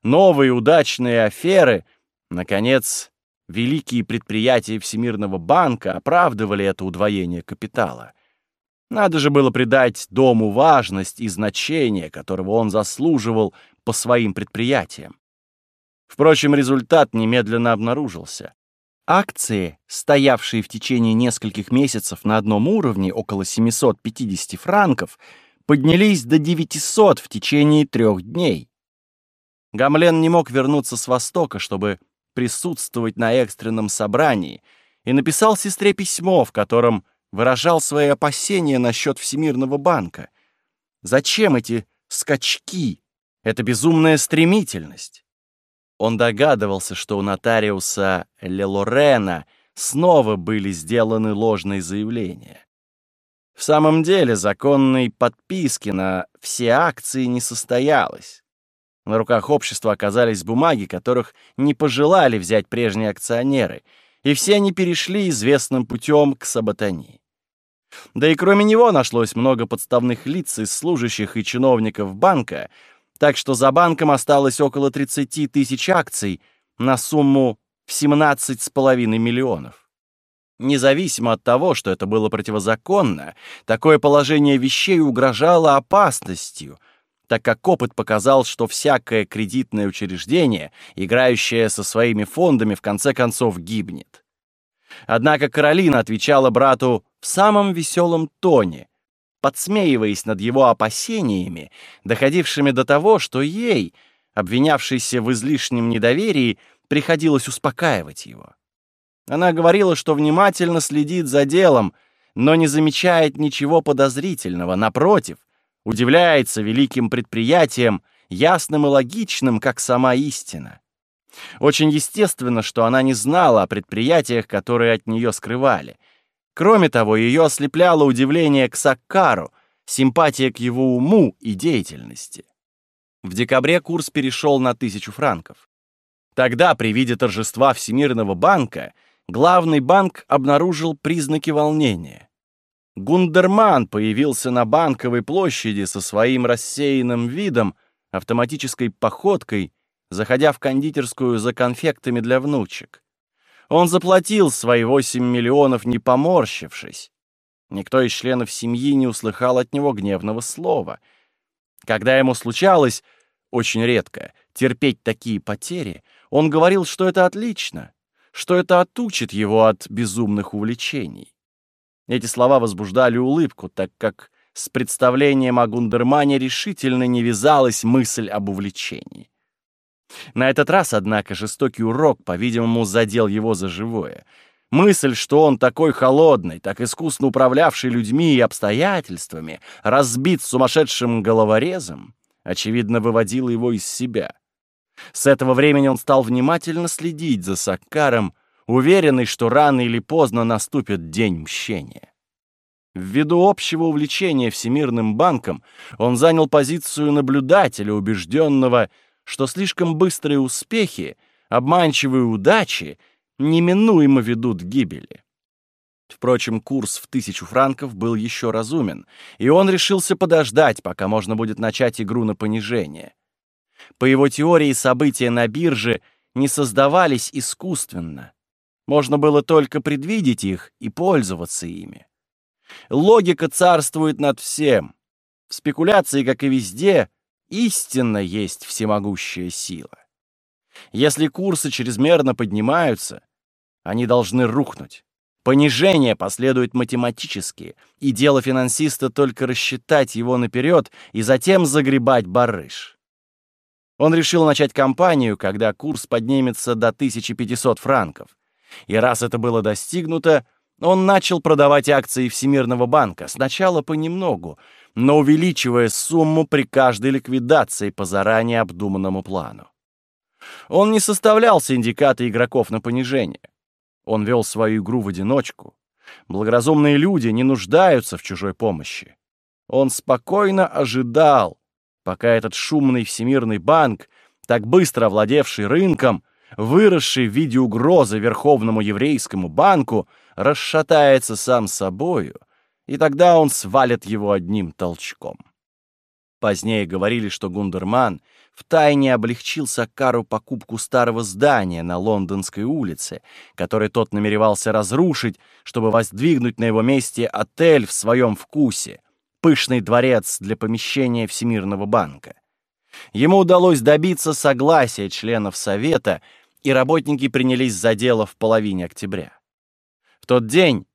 новые удачные аферы, наконец, великие предприятия Всемирного банка оправдывали это удвоение капитала. Надо же было придать дому важность и значение, которого он заслуживал по своим предприятиям. Впрочем, результат немедленно обнаружился. Акции, стоявшие в течение нескольких месяцев на одном уровне, около 750 франков, поднялись до 900 в течение трех дней. Гамлен не мог вернуться с Востока, чтобы присутствовать на экстренном собрании, и написал сестре письмо, в котором выражал свои опасения насчет Всемирного банка. Зачем эти скачки это безумная стремительность. Он догадывался, что у нотариуса Лелорена снова были сделаны ложные заявления. В самом деле законной подписки на все акции не состоялось. На руках общества оказались бумаги, которых не пожелали взять прежние акционеры, и все они перешли известным путем к саботании. Да и кроме него нашлось много подставных лиц из служащих и чиновников банка, так что за банком осталось около 30 тысяч акций на сумму в 17,5 миллионов. Независимо от того, что это было противозаконно, такое положение вещей угрожало опасностью, так как опыт показал, что всякое кредитное учреждение, играющее со своими фондами, в конце концов гибнет. Однако Каролина отвечала брату в самом веселом тоне, подсмеиваясь над его опасениями, доходившими до того, что ей, обвинявшейся в излишнем недоверии, приходилось успокаивать его. Она говорила, что внимательно следит за делом, но не замечает ничего подозрительного, напротив, удивляется великим предприятиям, ясным и логичным, как сама истина. Очень естественно, что она не знала о предприятиях, которые от нее скрывали. Кроме того, ее ослепляло удивление к Саккару, симпатия к его уму и деятельности. В декабре курс перешел на тысячу франков. Тогда, при виде торжества Всемирного банка, главный банк обнаружил признаки волнения. Гундерман появился на банковой площади со своим рассеянным видом, автоматической походкой заходя в кондитерскую за конфектами для внучек. Он заплатил свои 8 миллионов, не поморщившись. Никто из членов семьи не услыхал от него гневного слова. Когда ему случалось, очень редко, терпеть такие потери, он говорил, что это отлично, что это отучит его от безумных увлечений. Эти слова возбуждали улыбку, так как с представлением о Гундермане решительно не вязалась мысль об увлечении. На этот раз, однако, жестокий урок, по-видимому, задел его за живое. Мысль, что он такой холодный, так искусно управлявший людьми и обстоятельствами, разбит сумасшедшим головорезом, очевидно, выводила его из себя. С этого времени он стал внимательно следить за Саккаром, уверенный, что рано или поздно наступит день мщения. Ввиду общего увлечения Всемирным банком он занял позицию наблюдателя, убежденного, что слишком быстрые успехи, обманчивые удачи неминуемо ведут к гибели. Впрочем, курс в тысячу франков был еще разумен, и он решился подождать, пока можно будет начать игру на понижение. По его теории события на бирже не создавались искусственно. Можно было только предвидеть их и пользоваться ими. Логика царствует над всем. В спекуляции, как и везде, истинно есть всемогущая сила. Если курсы чрезмерно поднимаются, они должны рухнуть. Понижение последует математически, и дело финансиста только рассчитать его наперед и затем загребать барыш. Он решил начать кампанию, когда курс поднимется до 1500 франков. И раз это было достигнуто, он начал продавать акции Всемирного банка, сначала понемногу, но увеличивая сумму при каждой ликвидации по заранее обдуманному плану. Он не составлял синдикаты игроков на понижение. Он вел свою игру в одиночку. Благоразумные люди не нуждаются в чужой помощи. Он спокойно ожидал, пока этот шумный всемирный банк, так быстро овладевший рынком, выросший в виде угрозы Верховному еврейскому банку, расшатается сам собою — и тогда он свалит его одним толчком. Позднее говорили, что Гундерман втайне облегчил Сакару покупку старого здания на Лондонской улице, который тот намеревался разрушить, чтобы воздвигнуть на его месте отель в своем вкусе, пышный дворец для помещения Всемирного банка. Ему удалось добиться согласия членов Совета, и работники принялись за дело в половине октября. В тот день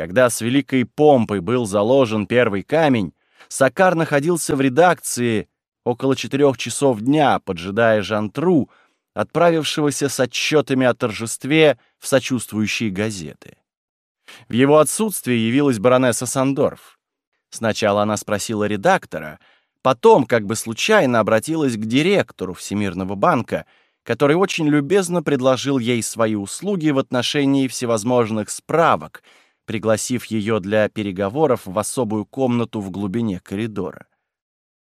когда с великой помпой был заложен первый камень, Сакар находился в редакции около четырех часов дня, поджидая Жантру, отправившегося с отчетами о торжестве в сочувствующие газеты. В его отсутствие явилась баронесса Сандорф. Сначала она спросила редактора, потом, как бы случайно, обратилась к директору Всемирного банка, который очень любезно предложил ей свои услуги в отношении всевозможных справок, пригласив ее для переговоров в особую комнату в глубине коридора.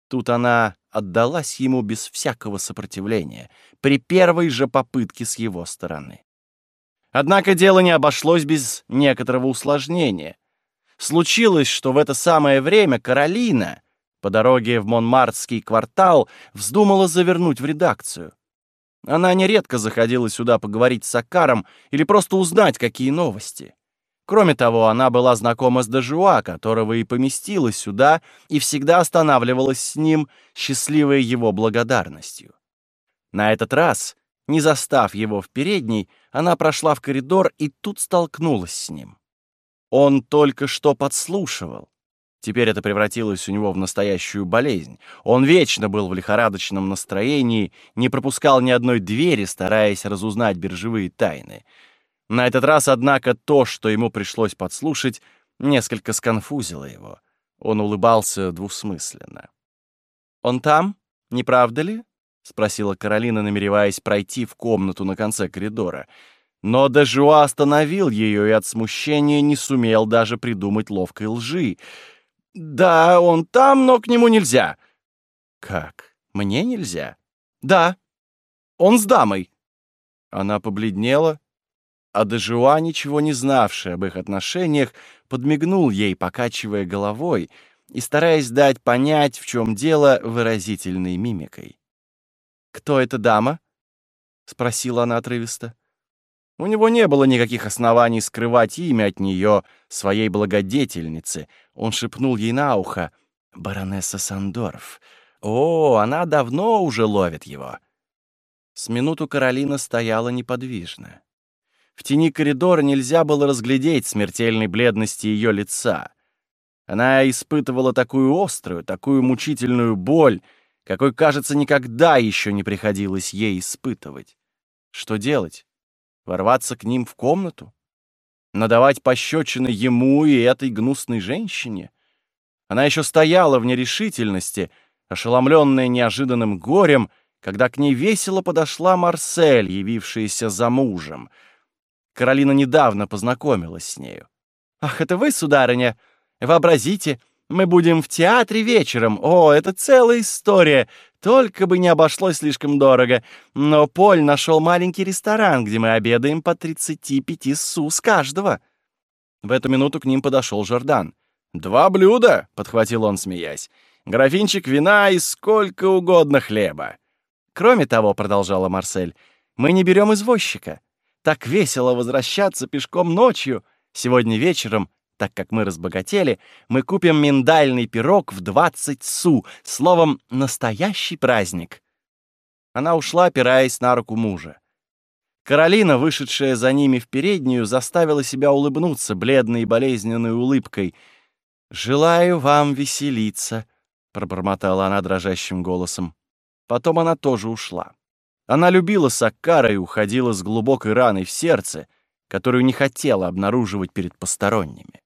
Тут она отдалась ему без всякого сопротивления, при первой же попытке с его стороны. Однако дело не обошлось без некоторого усложнения. Случилось, что в это самое время Каролина по дороге в Монмартский квартал вздумала завернуть в редакцию. Она нередко заходила сюда поговорить с Сакаром или просто узнать, какие новости. Кроме того, она была знакома с Дежуа, которого и поместила сюда, и всегда останавливалась с ним, счастливая его благодарностью. На этот раз, не застав его в передней, она прошла в коридор и тут столкнулась с ним. Он только что подслушивал. Теперь это превратилось у него в настоящую болезнь. Он вечно был в лихорадочном настроении, не пропускал ни одной двери, стараясь разузнать биржевые тайны. На этот раз, однако, то, что ему пришлось подслушать, несколько сконфузило его. Он улыбался двусмысленно. «Он там? Не правда ли?» — спросила Каролина, намереваясь пройти в комнату на конце коридора. Но Дежуа остановил ее и от смущения не сумел даже придумать ловкой лжи — «Да, он там, но к нему нельзя». «Как? Мне нельзя?» «Да. Он с дамой». Она побледнела, а Дежуа, ничего не знавший об их отношениях, подмигнул ей, покачивая головой и стараясь дать понять, в чем дело, выразительной мимикой. «Кто эта дама?» — спросила она отрывисто. У него не было никаких оснований скрывать имя от нее, своей благодетельницы. Он шепнул ей на ухо «Баронесса Сандорф». О, она давно уже ловит его. С минуту Каролина стояла неподвижно. В тени коридора нельзя было разглядеть смертельной бледности ее лица. Она испытывала такую острую, такую мучительную боль, какой, кажется, никогда еще не приходилось ей испытывать. Что делать? Ворваться к ним в комнату? Надавать пощечины ему и этой гнусной женщине? Она еще стояла в нерешительности, ошеломленная неожиданным горем, когда к ней весело подошла Марсель, явившаяся за мужем. Каролина недавно познакомилась с нею. «Ах, это вы, сударыня? Вообразите, мы будем в театре вечером. О, это целая история. Только бы не обошлось слишком дорого. Но Поль нашел маленький ресторан, где мы обедаем по 35 су с каждого. В эту минуту к ним подошел Жордан. «Два блюда», — подхватил он, смеясь. «Графинчик вина и сколько угодно хлеба». «Кроме того», — продолжала Марсель, — «мы не берем извозчика. Так весело возвращаться пешком ночью. Сегодня вечером так как мы разбогатели, мы купим миндальный пирог в 20 су, словом, настоящий праздник. Она ушла, опираясь на руку мужа. Каролина, вышедшая за ними в переднюю, заставила себя улыбнуться бледной и болезненной улыбкой. «Желаю вам веселиться», — пробормотала она дрожащим голосом. Потом она тоже ушла. Она любила Саккара и уходила с глубокой раной в сердце, которую не хотела обнаруживать перед посторонними.